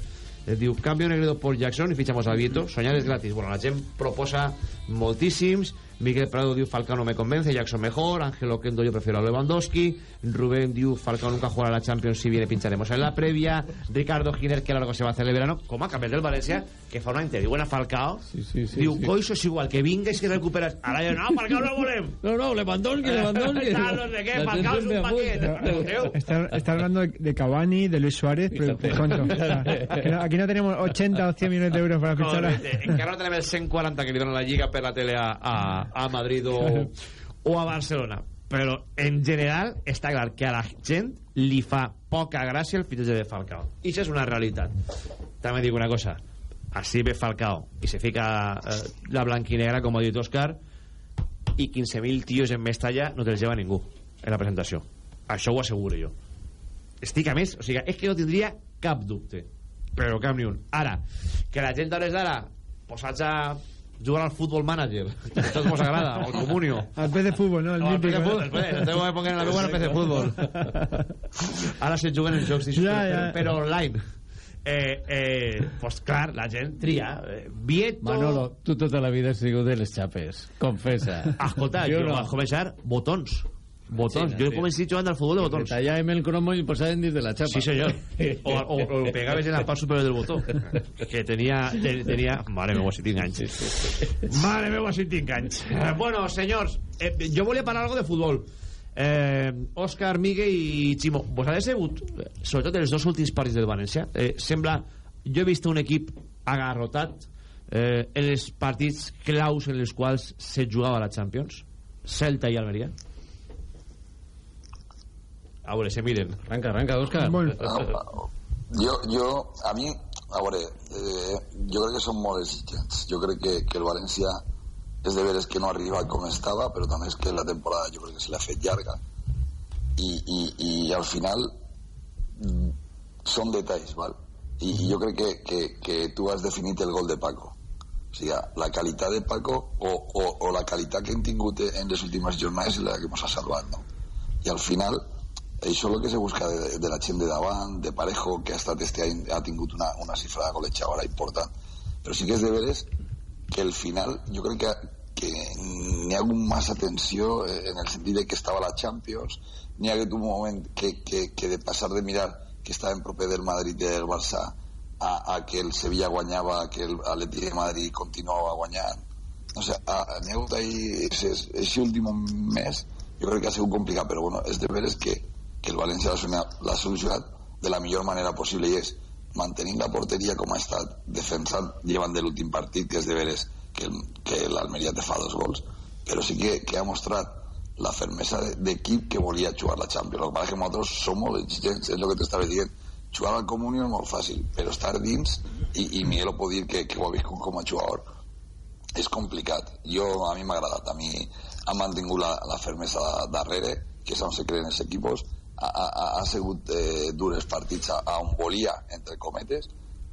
Eh, diu, cambio Negredo por Jackson i fichamos a Vieto, soñar es gratis. Bueno, la gent proposa moltíssims. Miguel Prado diu Falcao no me convence, Jackson mejor, Ángel Oquendo yo prefiero a Lewandowski, Rubén diu Falcao nunca jugará la Champions, si viene pincharemos en la previa, Ricardo Giner que largo se va a hacer el verano, com a campeón del Valencia, que fa un any te diuen a Falcao, sí, sí, diu, sí. És igual, que vingues que recuperes, ara jo, no, Falcao no volem. No, no, Lewandowski, Lewandowski. Tal, no sé què, Falcao és un paquet. Está, está hablando de, Cavani, de Luis Suárez, pero ¿cuánto? No- aquí no tenemos 80 o 100 millones de euros para fichar. Encara no tenim els 140 que li donen la Lliga per la tele a, a, a Madrid o, o a Barcelona. Però, en general, està clar que a la gent li fa poca gràcia el fitxatge de Falcao. I això és una realitat. També dic una cosa. Així ve Falcao i se fica eh, la blanquinegra, com ha dit Òscar, i 15.000 tios en Mestalla no te'ls lleva ningú en la presentació. Això ho asseguro jo. Estic a més, o sigui, és que no tindria cap dubte. Però cap ni un. Ara, que la gent d'hores d'ara posats a jugar al futbol manager, que a tots mos agrada, o al comunio, Al pez de fútbol, ¿no? El al PC ¿no? Fútbol, espera, tengo que poner en la meva PC Fútbol. Ara se juguen els jocs, Ja, ja. però online. Eh, eh, pues clar, la gent tria. Eh, Vieto... Manolo, tu tota la vida has sigut de les xapes. Confessa. Escolta, jo, jo vaig començar botons. Botons. Sí, jo sí. comencé jugant al futbol de botons. Retallàvem el cromo i el posàvem dins de la xapa. Sí, senyor. O, o, o pegaves en la part superior del botó. Que tenia... te- tenia... Mare meva, si tinc anys. Mare meva, si tinc anys. Bueno, senyors, eh, jo volia parlar algo de futbol. Eh, Òscar, Migue i Ximo, vos ha decebut, eh, sobretot els dos últims partits del València? Eh, sembla... Jo he vist un equip agarrotat eh, en els partits claus en els quals se jugava la Champions. Celta i Almeria. A veure, se miren. Arranca, arranca, Òscar. Jo, jo, a mi, a veure, eh, jo crec que són molt exigents. Jo crec que, que el València és de veres que no arriba com estava, però també és que la temporada jo crec que se l'ha fet llarga. I, i, i al final mm, són detalls, val? I, i jo crec que, que, que tu has definit el gol de Paco. O sigui, la qualitat de Paco o, o, o la qualitat que hem tingut en les últimes jornades és la que ens ha salvat, no? I al final, això és el que se busca de, de la gent de davant, de Parejo, que ha estat este any, ha tingut una, una xifra de golejadora important. Però sí que és de veres que al final jo crec que, que n'hi ha hagut massa tensió eh, en el sentit de que estava la Champions, n'hi ha hagut un moment que, que, que de passar de mirar que estàvem proper del Madrid i del Barça a, a que el Sevilla guanyava, que el Atleti de Madrid continuava guanyant. No sé, a, a, n'hi ha hagut ahí aquest últim mes, jo crec que ha sigut complicat, però bueno, és de veres que, que el València l'ha solucionat- de la millor manera possible i és mantenint la porteria com ha estat defensant llevant de l'últim partit que és de veres que, el- que l'Almeria te fa dos gols però sí que, que ha mostrat la fermesa de- d'equip que volia jugar la Champions el que passa que nosaltres som molt exigents és el que t'estava dient jugar al Comunión és molt fàcil però estar dins i, i Miguel ho pot dir que, que ho ha viscut com a jugador és complicat. Jo, a mi m'ha agradat. A mi ha mantingut la, la fermesa darrere, que és on se creen els equipos. Ha, ha, ha sigut eh, dures partits a, a on volia, entre cometes,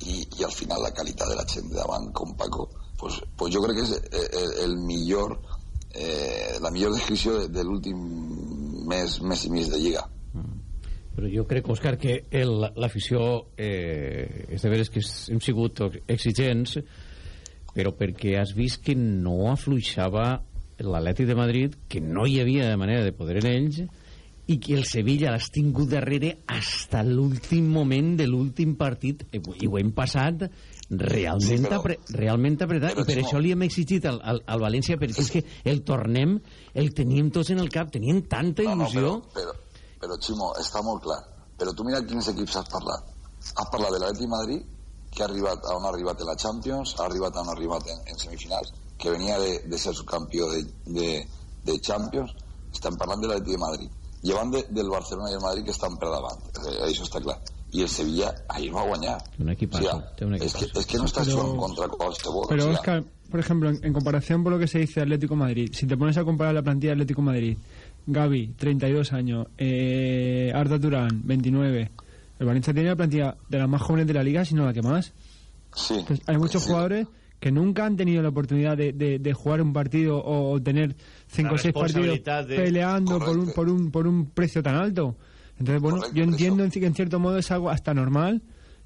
i, i al final la qualitat de la gent davant, com Paco, pues, pues jo crec que és el, el, el millor, eh, la millor descripció de, de l'últim mes, mes i mig de Lliga. Però jo crec, Òscar, que l'afició eh, és de veres que hem sigut exigents però perquè has vist que no afluixava l'Atlètic de Madrid, que no hi havia manera de poder en ells i que el Sevilla l'has tingut darrere hasta l'últim moment de l'últim partit i ho- i ho hem passat realment, Sí, però- apre, realment apretat però, i per això li hem exigit al, al, al València perquè és que el tornem el teníem tots en el cap teníem tanta No, no, il·lusió però, però, però Ximo, està molt clar. Però tu mira quins equips has parlat. Has parlat de l'Atleti Madrid, que ha arribat a on ha arribat en la Champions, ha arribat a on ha arribat en, en semifinals, que venia de, de ser subcampió de, de, de Champions. Estem parlant de l'Atleti de Madrid. Llevant de, del Barcelona i el Madrid que estan per davant. Eh, això està clar. I el Sevilla ahir va guanyar. un equipazo, O sea, té un és, que, equipazo. és que no estàs Pero- jugant contra qualsevol. Pero o sea, Oscar, por ejemplo, en, en comparación por lo que se dice de Atlético Madrid, si te pones a comparar la plantilla de Atlético Madrid, Gaby, 32 años, eh, Arda Turán, 29, El Valencia tiene la plantilla de las más jóvenes de la liga, sino la que más. Sí. Entonces, hay muchos jugadores que nunca han tenido la oportunidad de, de- de jugar un partido o, o tener cinco o seis partidos de- peleando por un, por, un, por un precio tan alto. Entonces, bueno, yo entiendo en, que en cierto modo es algo hasta normal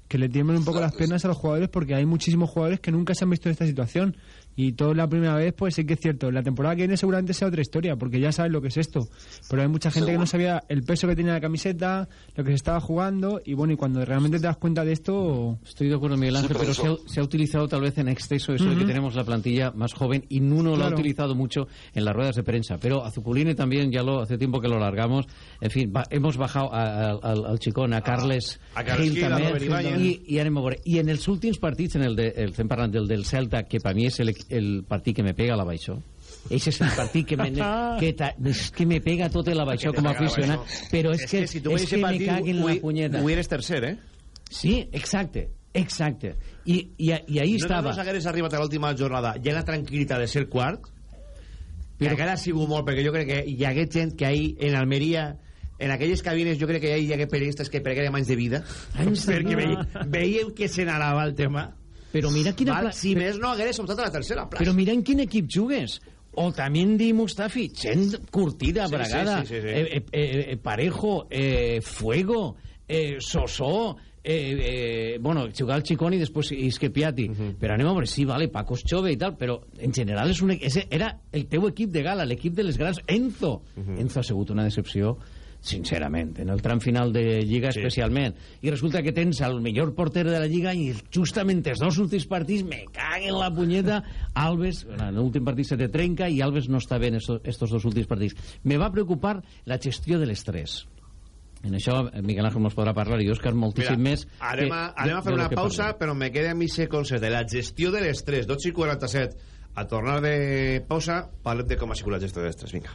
que le tiemblen un poco las piernas a los jugadores porque hay muchísimos jugadores que nunca se han visto en esta situación y todo la primera vez pues sí que es cierto la temporada que viene seguramente sea otra historia porque ya sabes lo que es esto pero hay mucha gente que no sabía el peso que tenía la camiseta lo que se estaba jugando y bueno y cuando realmente te das cuenta de esto Estoy de acuerdo, Miguel Ángel, Sí, pero, pero se, ha, se ha utilizado tal vez en exceso eso de que tenemos la plantilla más joven y Nuno lo ha Claro. utilizado mucho en las ruedas de prensa. Pero a Zuculini también, ya lo hace tiempo que lo largamos. En fin, va- hemos bajado a- a- al, al Chicón, a Carles a Carles Gil i, i anem a. I en els últims partits, en el, de, el del, del Celta, que per mi és el, el partit que me pega la baixó, Ese és el partit que me, que, ta, és que me pega tot la baixó com a aficionat, però és, És que, que si tu és veus que ese me partit, caguen la punyeta. hui eres tercer, eh? Sí, exacte, exacte. I, i, i ahí no, estava. No s'hagués arribat a l'última jornada ja la tranquil·litat de ser quart però... que encara ha sigut molt perquè jo crec que hi hagué gent que ahí en Almeria en aquelles cabines jo crec que hi hagué periodistes que preguen anys de vida Anys de perquè vida. veí, veíeu que se n'anava el tema Però mira quina Val? pla- si més no hagués optat a la tercera plaça Però mira en quin equip jugues. Otamendi, Mustafi, gent curtida, Sí, bragada, sí, sí, sí, sí. Eh, eh, eh, Parejo, eh, Fuego, eh, Sosó, eh, eh, bueno, jugar al Chicón i després Isquepiati. Uh -huh. Però anem a veure, sí, vale, Paco és jove i tal, però en general és un, e- ese era el teu equip de gala, l'equip de les grans. Enzo. Uh -huh. Enzo ha sigut una decepció sincerament, en el tram final de Lliga Sí. especialment. I resulta que tens el millor porter de la Lliga i justament els dos últims partits me caguen la punyeta. Alves, en l'últim partit se te trenca i Alves no està bé en estos, estos dos últims partits. Me va preocupar la gestió de l'estrès. En això eh, Miguel Ángel nos podrà parlar i Òscar moltíssim Mira, més. anem a, que- anem a fer una pausa, però me queda a mi ese concepte de la gestió de l'estrès. 12 i 47. A tornar de pausa, parlem de com ha sigut la gestió de l'estrès. Vinga.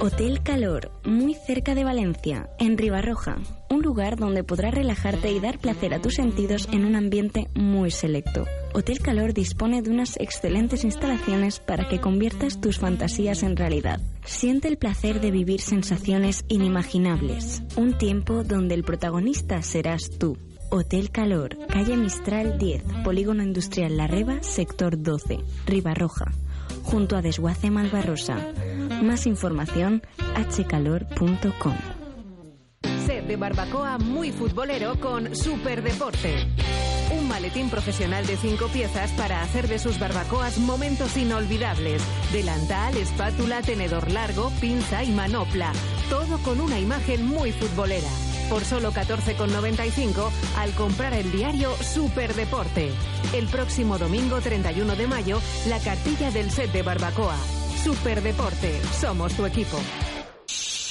Hotel Calor, muy cerca de Valencia, en Ribarroja. Un lugar donde podrás relajarte y dar placer a tus sentidos en un ambiente muy selecto. Hotel Calor dispone de unas excelentes instalaciones para que conviertas tus fantasías en realidad. Siente el placer de vivir sensaciones inimaginables. Un tiempo donde el protagonista serás tú. Hotel Calor, calle Mistral 10, Polígono Industrial La Reba, sector 12, Ribarroja, junto a Desguace Malvarrosa. Más información hcalor.com. Set de barbacoa muy futbolero con Superdeporte. Un maletín profesional de cinco piezas para hacer de sus barbacoas momentos inolvidables. Delantal, espátula, tenedor largo, pinza y manopla. Todo con una imagen muy futbolera. Por solo 14,95 al comprar el diario Superdeporte. El próximo domingo 31 de mayo, la cartilla del set de barbacoa. Superdeporte, somos tu equipo.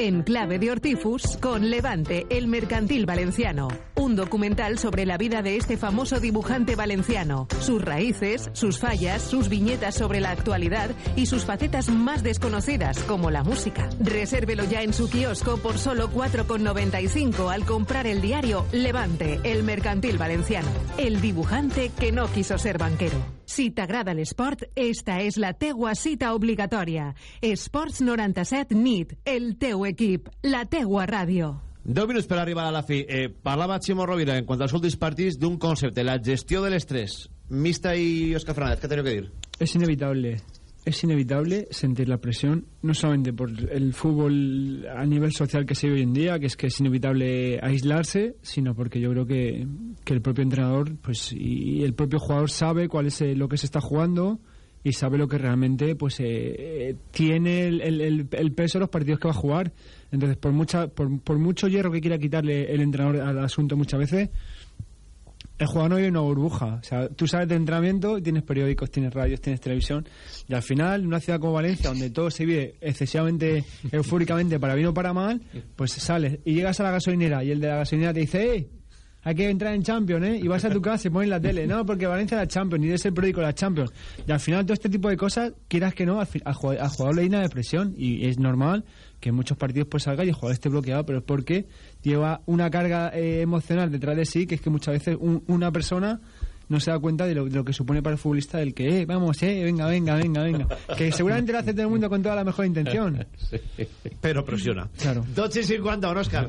En clave de Hortifus, con Levante, el mercantil valenciano. Un documental sobre la vida de este famoso dibujante valenciano, sus raíces, sus fallas, sus viñetas sobre la actualidad y sus facetas más desconocidas, como la música. Resérvelo ya en su kiosco por solo 4,95 al comprar el diario Levante, el mercantil valenciano. El dibujante que no quiso ser banquero. Si t'agrada l'esport, esta és la teua cita obligatòria. Esports 97 NIT, el teu equip, la teua ràdio. 10 minuts per arribar a la fi. Eh, parlava Ximo Rovira en quant als últims partits d'un concepte, la gestió de l'estrès. Mista y Oscar Fernández, ¿qué tengo que decir? Es inevitable. Es inevitable sentir la presión, no solamente por el fútbol a nivel social que se ve hoy en día, que es que es inevitable aislarse, sino porque yo creo que, que el propio entrenador pues y el propio jugador sabe cuál es eh, lo que se está jugando y sabe lo que realmente pues eh, eh, tiene el, el- el peso de los partidos que va a jugar. Entonces, por mucha por, por mucho hierro que quiera quitarle el entrenador al asunto muchas veces, el jugador no vive una burbuja. O sea, tú sales de entrenamiento, tienes periódicos, tienes radios, tienes televisión, y al final, en una ciudad como Valencia, donde todo se vive excesivamente, eufóricamente, para bien o para mal, pues sales y llegas a la gasolinera y el de la gasolinera te dice, ¡eh! Hay que entrar en Champions, ¿eh? Y vas a tu casa y pones la tele. No, porque Valencia la Champions, ni es el periódico la Champions. Y al final, todo este tipo de cosas, quieras que no, al, al jugador, le llena de presión. Y es normal que en muchos partidos pues salga y el jugador esté bloqueado, pero es porque lleva una carga eh, emocional detrás de sí, que es que muchas veces un- una persona no se da cuenta de lo, de lo que supone para el futbolista el que, eh, vamos, eh, venga, venga, venga, venga. Que seguramente lo hace todo el mundo con toda la mejor intención. Pero presiona. Claro. 12 i 50, on, Òscar?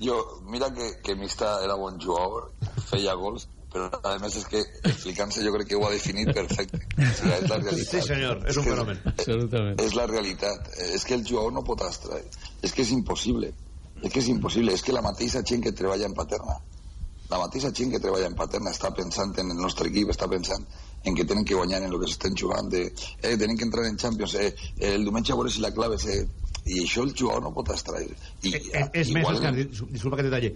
Jo, mira que, que Mista era bon jugador, feia gols, però a més és que explicant-se jo crec que ho ha definit perfecte. O sigui, és la realitat. Sí, senyor, és un fenomen. Absolutament. És la realitat. És que el jugador no pot extraer. És que és impossible. És que és impossible. És que la mateixa gent que treballa en Paterna, la mateixa gent que treballa en Paterna està pensant en el nostre equip, està pensant en que tenen que guanyar en el que s'estan jugant, de, eh, tenen que entrar en Champions, eh, el diumenge a veure si la clave és... Eh, I això el jugador no pot extraer. I, És, és més, Òscar, dis- disculpa que te talle.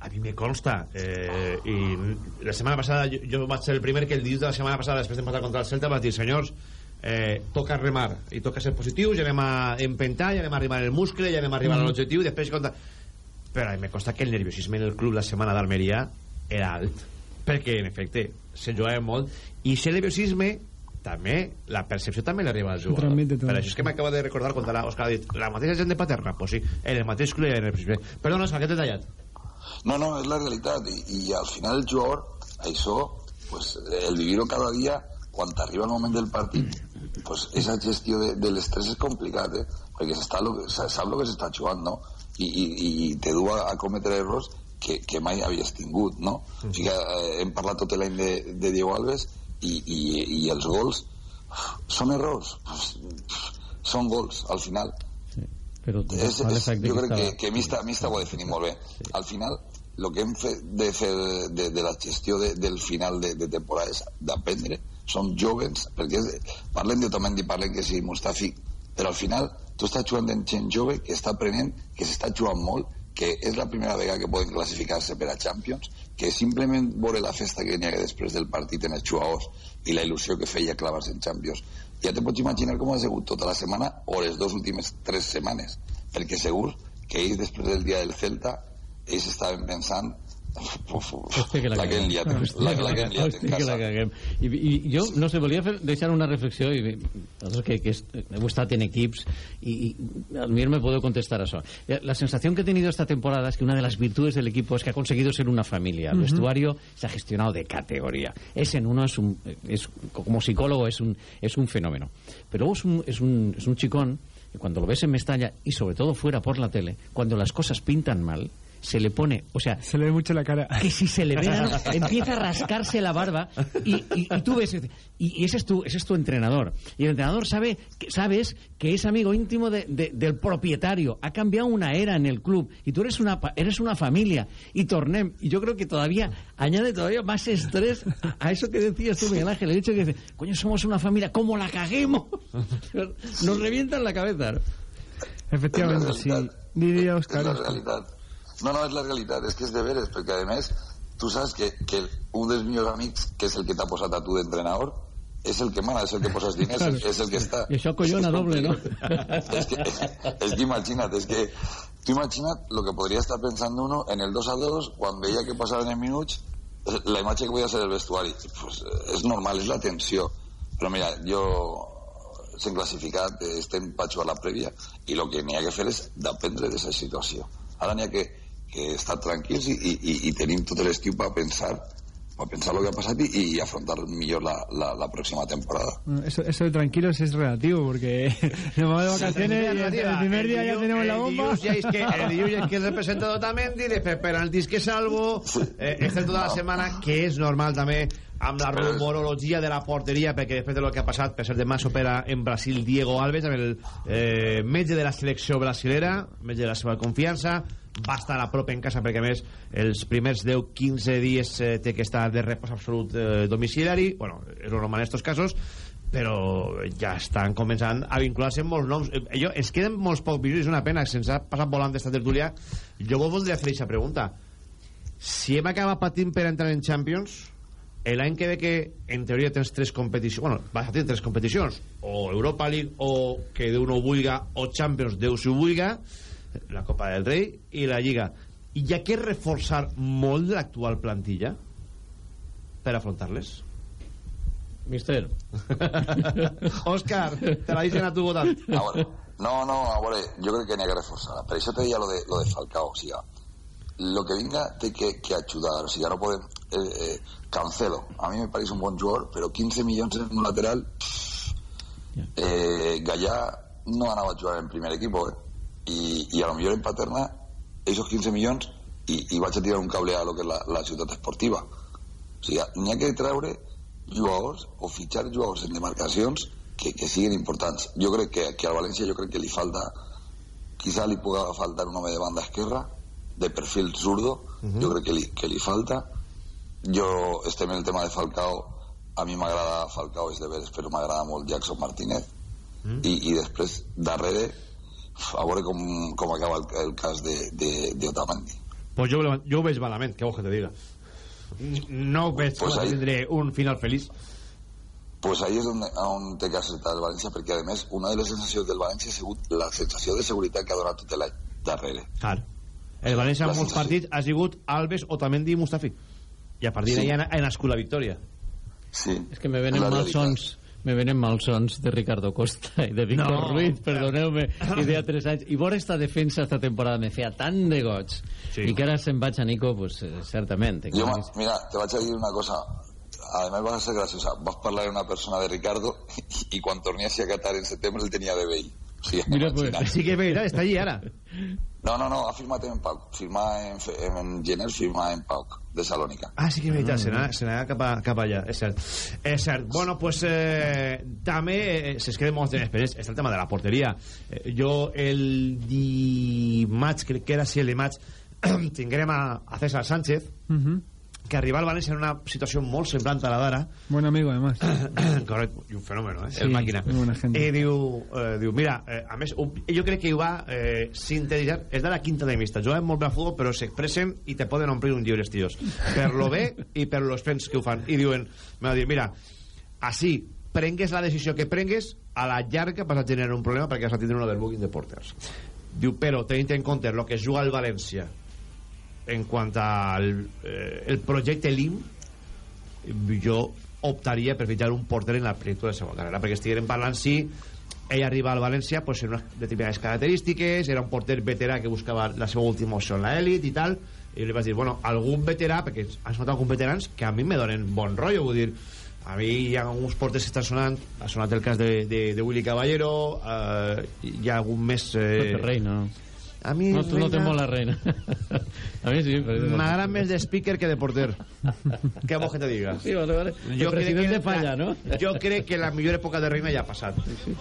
A mi me consta, eh, i la setmana passada, jo, jo vaig ser el primer que el dilluns de la setmana passada, després d'empatar contra el Celta, va dir, senyors, eh, toca remar i toca ser positius, ja anem a empentar, ja anem a arribar al muscle, ja anem a arribar Mm. a l'objectiu, després conta... Però a mi me consta que el nerviosisme en el club la setmana d'Almeria era alt, perquè, en efecte, se jugava molt, i ese nerviosisme també, la percepció també li arriba al jugador. Todo. Per això és que m'acaba de recordar quan l'Òscar ha dit la mateixa gent de Paterna, pues sí, en el mateix club i en el nerviosisme. Perdona, Òscar, que t'he tallat. No, no, és la realitat i, i al final el jugador això, pues, el vivir-ho cada dia quan t'arriba el moment del partit pues, esa gestió de, de l'estrès és complicat eh? perquè s'està lo, que- se sap el que s'està jugant no? I, i, i te du a, a cometre errors que, que mai havies tingut no? o sigui, eh, hem parlat tot l'any de, de Diego Alves i, i, i els gols són errors són gols al final Però és, és, jo crec que, que Mista, Mista ho ha definit molt bé. Al final, el que hem fet de, fer de, de la gestió de, del final de, de temporada és d'aprendre. Són jovens, perquè és, parlen de Otamendi, parlen que sí, Mustafi, però al final tu estàs jugant amb gent jove que està aprenent, que s'està jugant molt, que és la primera vegada que poden classificar-se per Champions, que simplement veure la festa que n'hi ha després del partit en els jugadors i la il·lusió que feia clavar-se en Champions. Ja te pots imaginar com ha sigut tota la setmana o les dues últimes tres setmanes, perquè segur que ells després del dia del Celta ells estaven pensant Hòstia, que la la que hem liat, la, que la que hem liat en hòstia, que la caguem. I, i jo, no sé, volia fer, deixar una reflexió i que, que heu estat en equips y, y al mir me puedo contestar eso. Eh, La sensación que he tenido esta temporada es que una de las virtudes del equipo es que ha conseguido ser una familia. El Ujú. vestuario se ha gestionado de categoría. Es en uno, es un, es, como psicólogo es un, es un fenómeno. Pero luego es un, es un, es un chicón que cuando lo ves en Mestalla y sobre todo fuera por la tele, cuando las cosas pintan mal, se le pone, o sea, Se le ve mucho la cara. que si se le ve empieza a rascarse la barba y, y- y tú ves y, y ese es tu ese es tu entrenador y el entrenador sabe que, sabes que es amigo íntimo de- de- del propietario ha cambiado una era en el club y tú eres una pa- eres una familia y tornem y yo creo que todavía añade todavía más estrés a, eso que decías tú Miguel Ángel el hecho que dice, coño somos una familia como la caguemos nos revientan la cabeza. Efectivamente, sí. Diría Oscar. La realitat. No, no, és la realitat, és que és de veres, perquè a més, tu saps que, que un dels millors amics, que és el que t'ha posat a tu d'entrenador, és el que mana, és el que poses diners, Claro. és el que està. y eso collona doble ¿no? És que, és que imagina't, és que tu imagina't el que podria estar pensant uno en el 2 a 2 quan veia que passaven els minuts la imatge que volia ser el vestuari pues, és normal, és la tensió però mira, jo s'hem classificat, estem per jugar la prèvia i el que n'hi ha que fer és d'aprendre d'aquesta situació ara n'hi ha que, que estar tranquils i, i, i, tenim tot l'estiu per pensar per pensar el que ha passat i, i afrontar millor la, la, la pròxima temporada. Eso, eso de tranquilos es relativo, porque nos vamos de vacaciones y el, el primer día ya tenemos la bomba. El ja és que, el és que es representa Otamendi, després penaltis que salvo, eh, estem tota la setmana, que és normal també, amb la rumorologia de la porteria, perquè després de lo que ha passat, per ser demà s'opera en Brasil Diego Alves, amb el eh, metge de la selecció brasilera, metge de la seva confiança, va estar a prop en casa perquè més els primers 10-15 dies eh, té que estar de repòs absolut eh, domiciliari. Bueno, és normal en estos casos però ja estan començant a vincular-se molts noms. Eh, jo, es queden molts pocs minuts, és una pena se'ns ha passat volant d'esta tertúlia. Jo vos voldria fer aquesta pregunta. Si hem acabat patint per entrar en Champions l'any que ve que en teoria tens tres competicions bueno, vas a tenir tres competicions o Europa League o que Déu no ho vulga o Champions, Déu si ho vulga la Copa del Rei i la Lliga. I hi ha que reforçar molt l'actual plantilla per afrontar-les. Mister. Òscar, te la dicen a tu votant. A veure, no, no, a veure, jo crec que n'hi ha que reforçar per això te deia lo de, lo de Falcao. O sigui, lo que vinga té que, que ajudar. O sigui, no podem eh, eh, Cancelo, a mi me pareix un bon jugador però 15 milions en un lateral eh, Gallà no anava a jugar en primer equipo eh? I, i a lo millor en Paterna esos 15 milions i, i vaig a tirar un cable a lo que és la, la ciutat esportiva o sigui, n'hi ha que treure jugadors o fitxar jugadors en demarcacions que, que siguin importants jo crec que, que al València jo crec que li falta quizá li puga faltar un home de banda esquerra de perfil zurdo uh -huh. jo crec que li, que li falta jo estem en el tema de Falcao a mi m'agrada Falcao és de veres però m'agrada molt Jackson Martínez mm. i, i després darrere a veure com, com acaba el, el cas de, de, de Otamendi pues jo, jo ho veig malament que bo que te diga no ho veig Pues ahí- tindré un final feliç pues ahí és on, on té que acertar el València perquè a més una de les sensacions del València ha sigut la sensació de seguretat que ha donat tot l'any darrere Clar. El València en molts partits ha sigut Alves, Otamendi i Mustafi. I a partir Sí. d'ahí ha nascut la victòria. Sí. És que me venen malsons me venen malsons de Ricardo Costa i de Víctor No. Ruiz, perdoneu-me, i de 3 anys. I veure esta defensa esta temporada me feia tant de goig. Sí. I que ara se'n vaig a Nico, pues, eh, certament. Jo, ma- mira, te vaig a dir una cosa. Además vas a ser graciosa. Vas parlar amb una persona de Ricardo i, quan tornies a Qatar en setembre el tenia de vell. O sigui, Mira, pues. Sí que és veritat, està allí ara. No, no, no, ha firmat en Pauc. Firmar en, fe- en gener, firmar en Pauc, de Salònica. Ah, sí que és veritat, se n'anà se n'anà cap, a, cap allà, és cert. És cert. Bueno, pues eh, també eh, se'ns queden molts temes, però és, és el tema de la porteria. Eh, jo el dimarts, crec que era sí, el dimarts, tinguem a, a César Sánchez, Ujú. Que arriba al València en una situació molt semblant a la d'ara, Buen amigo, además. correcte, i un fenòmeno, eh? Sí, el màquina. I diu, eh, diu mira, eh, a més, jo crec que ho va eh, sintetitzar, és de la quinta de mixta, juguen molt bé a futbol, però s'expressen i te poden omplir un llibre, tios. Per lo bé i per los fents que ho fan. I diuen, m'ha dit, mira, així, prengues la decisió que prengues, a la llarga vas a tenir un problema perquè has a tindre un overbooking de porters. Diu, però tenint en compte el que es juga al València en quant al eh, el projecte LIM jo optaria per fitxar un porter en la plenitud de seva carrera perquè estiguem parlant si ell arriba al València pues, en unes determinades característiques era un porter veterà que buscava la seva última opció en l'elit i tal i li vaig dir, bueno, algun veterà perquè has notat alguns veterans que a mi me donen bon rotllo vull dir, a mi hi ha alguns porters que estan sonant ha sonat el cas de, de, de Willy Caballero eh, hi ha algun més eh, Pepe Reina. A mi No, tu no te Reina- mola Reina. a mi sí. M'agrada més de speaker que de porter. Què vols que te diga? Sí, vale, vale. El president que falla, no? Jo crec que la millor època de Reina ja ha passat.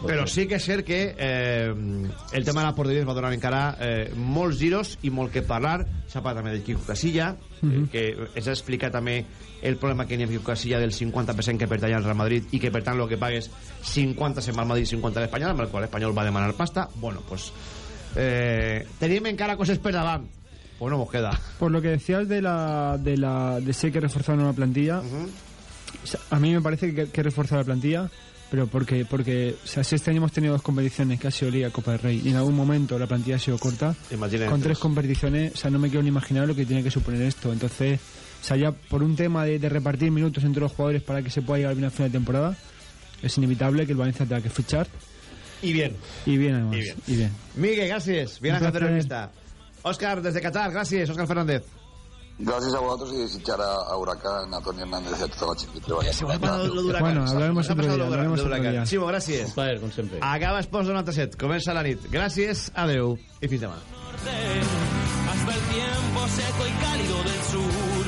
Però sí que és cert que eh, el tema de la porteria va donar encara eh, molts giros i molt que parlar. S'ha parlat també de Quico Casilla, eh, que ens ha explicat també el problema que hi ha Quico Casilla del 50% que pertany al Real Madrid i que per tant el que pagues 50 se'n va al Madrid i 50 a l'Espanyol, amb el qual l'Espanyol va demanar pasta. Bueno, pues eh, tenim encara coses per davant. Pues no mos queda. Por lo que decías de la de la de si hay que reforzar una plantilla, a mí me parece que hay que reforzar la plantilla, pero porque porque o sea, si este año hemos tenido dos competiciones que ha sido Liga Copa del Rey y en algún momento la plantilla ha sido corta, con tres. tres competiciones, o sea, no me quiero ni imaginar lo que tiene que suponer esto. Entonces, o sea, ya por un tema de, de repartir minutos entre los jugadores para que se pueda llegar bien al final de temporada, es inevitable que el Valencia tenga que fichar. Y bien. Y bien, además. Y bien. Y bien. Miguel, gracias. Bien a entrevista. Óscar, desde Qatar, gracias. Óscar Fernández. Gràcies a vosaltres i desitjar a, a Huracán, a Toni Hernández y a tota la Huracán. Bueno, hablaremos otro día, hablaremos de otro Huracán. día. Ximo, gràcies. Un plaer, com sempre. Acaba Esports 97. Comença la nit. Gràcies, adeu i fins demà. hasta el tiempo seco y cálido del sur.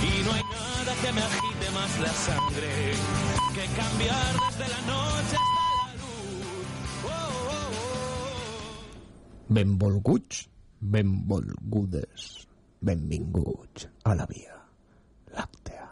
Y no hay nada que me agite más la sangre que cambiar desde la noche hasta Benvolguts, benvolgudes, benvinguts a la Via Làctea.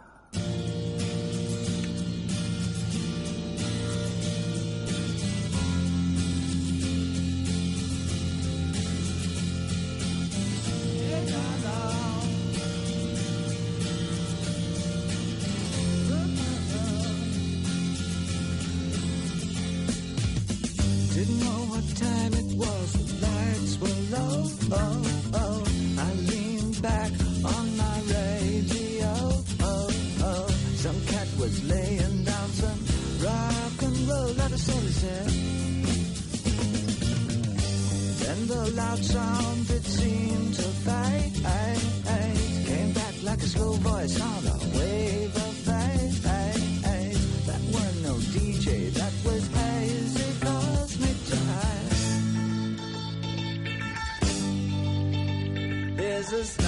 Didn't know what time it was, Oh, oh. I back on my radio. Oh, oh. Some cat was laying down some rock and roll. Then the loud sound it seemed to fade. Came back like a slow voice on a wave rises.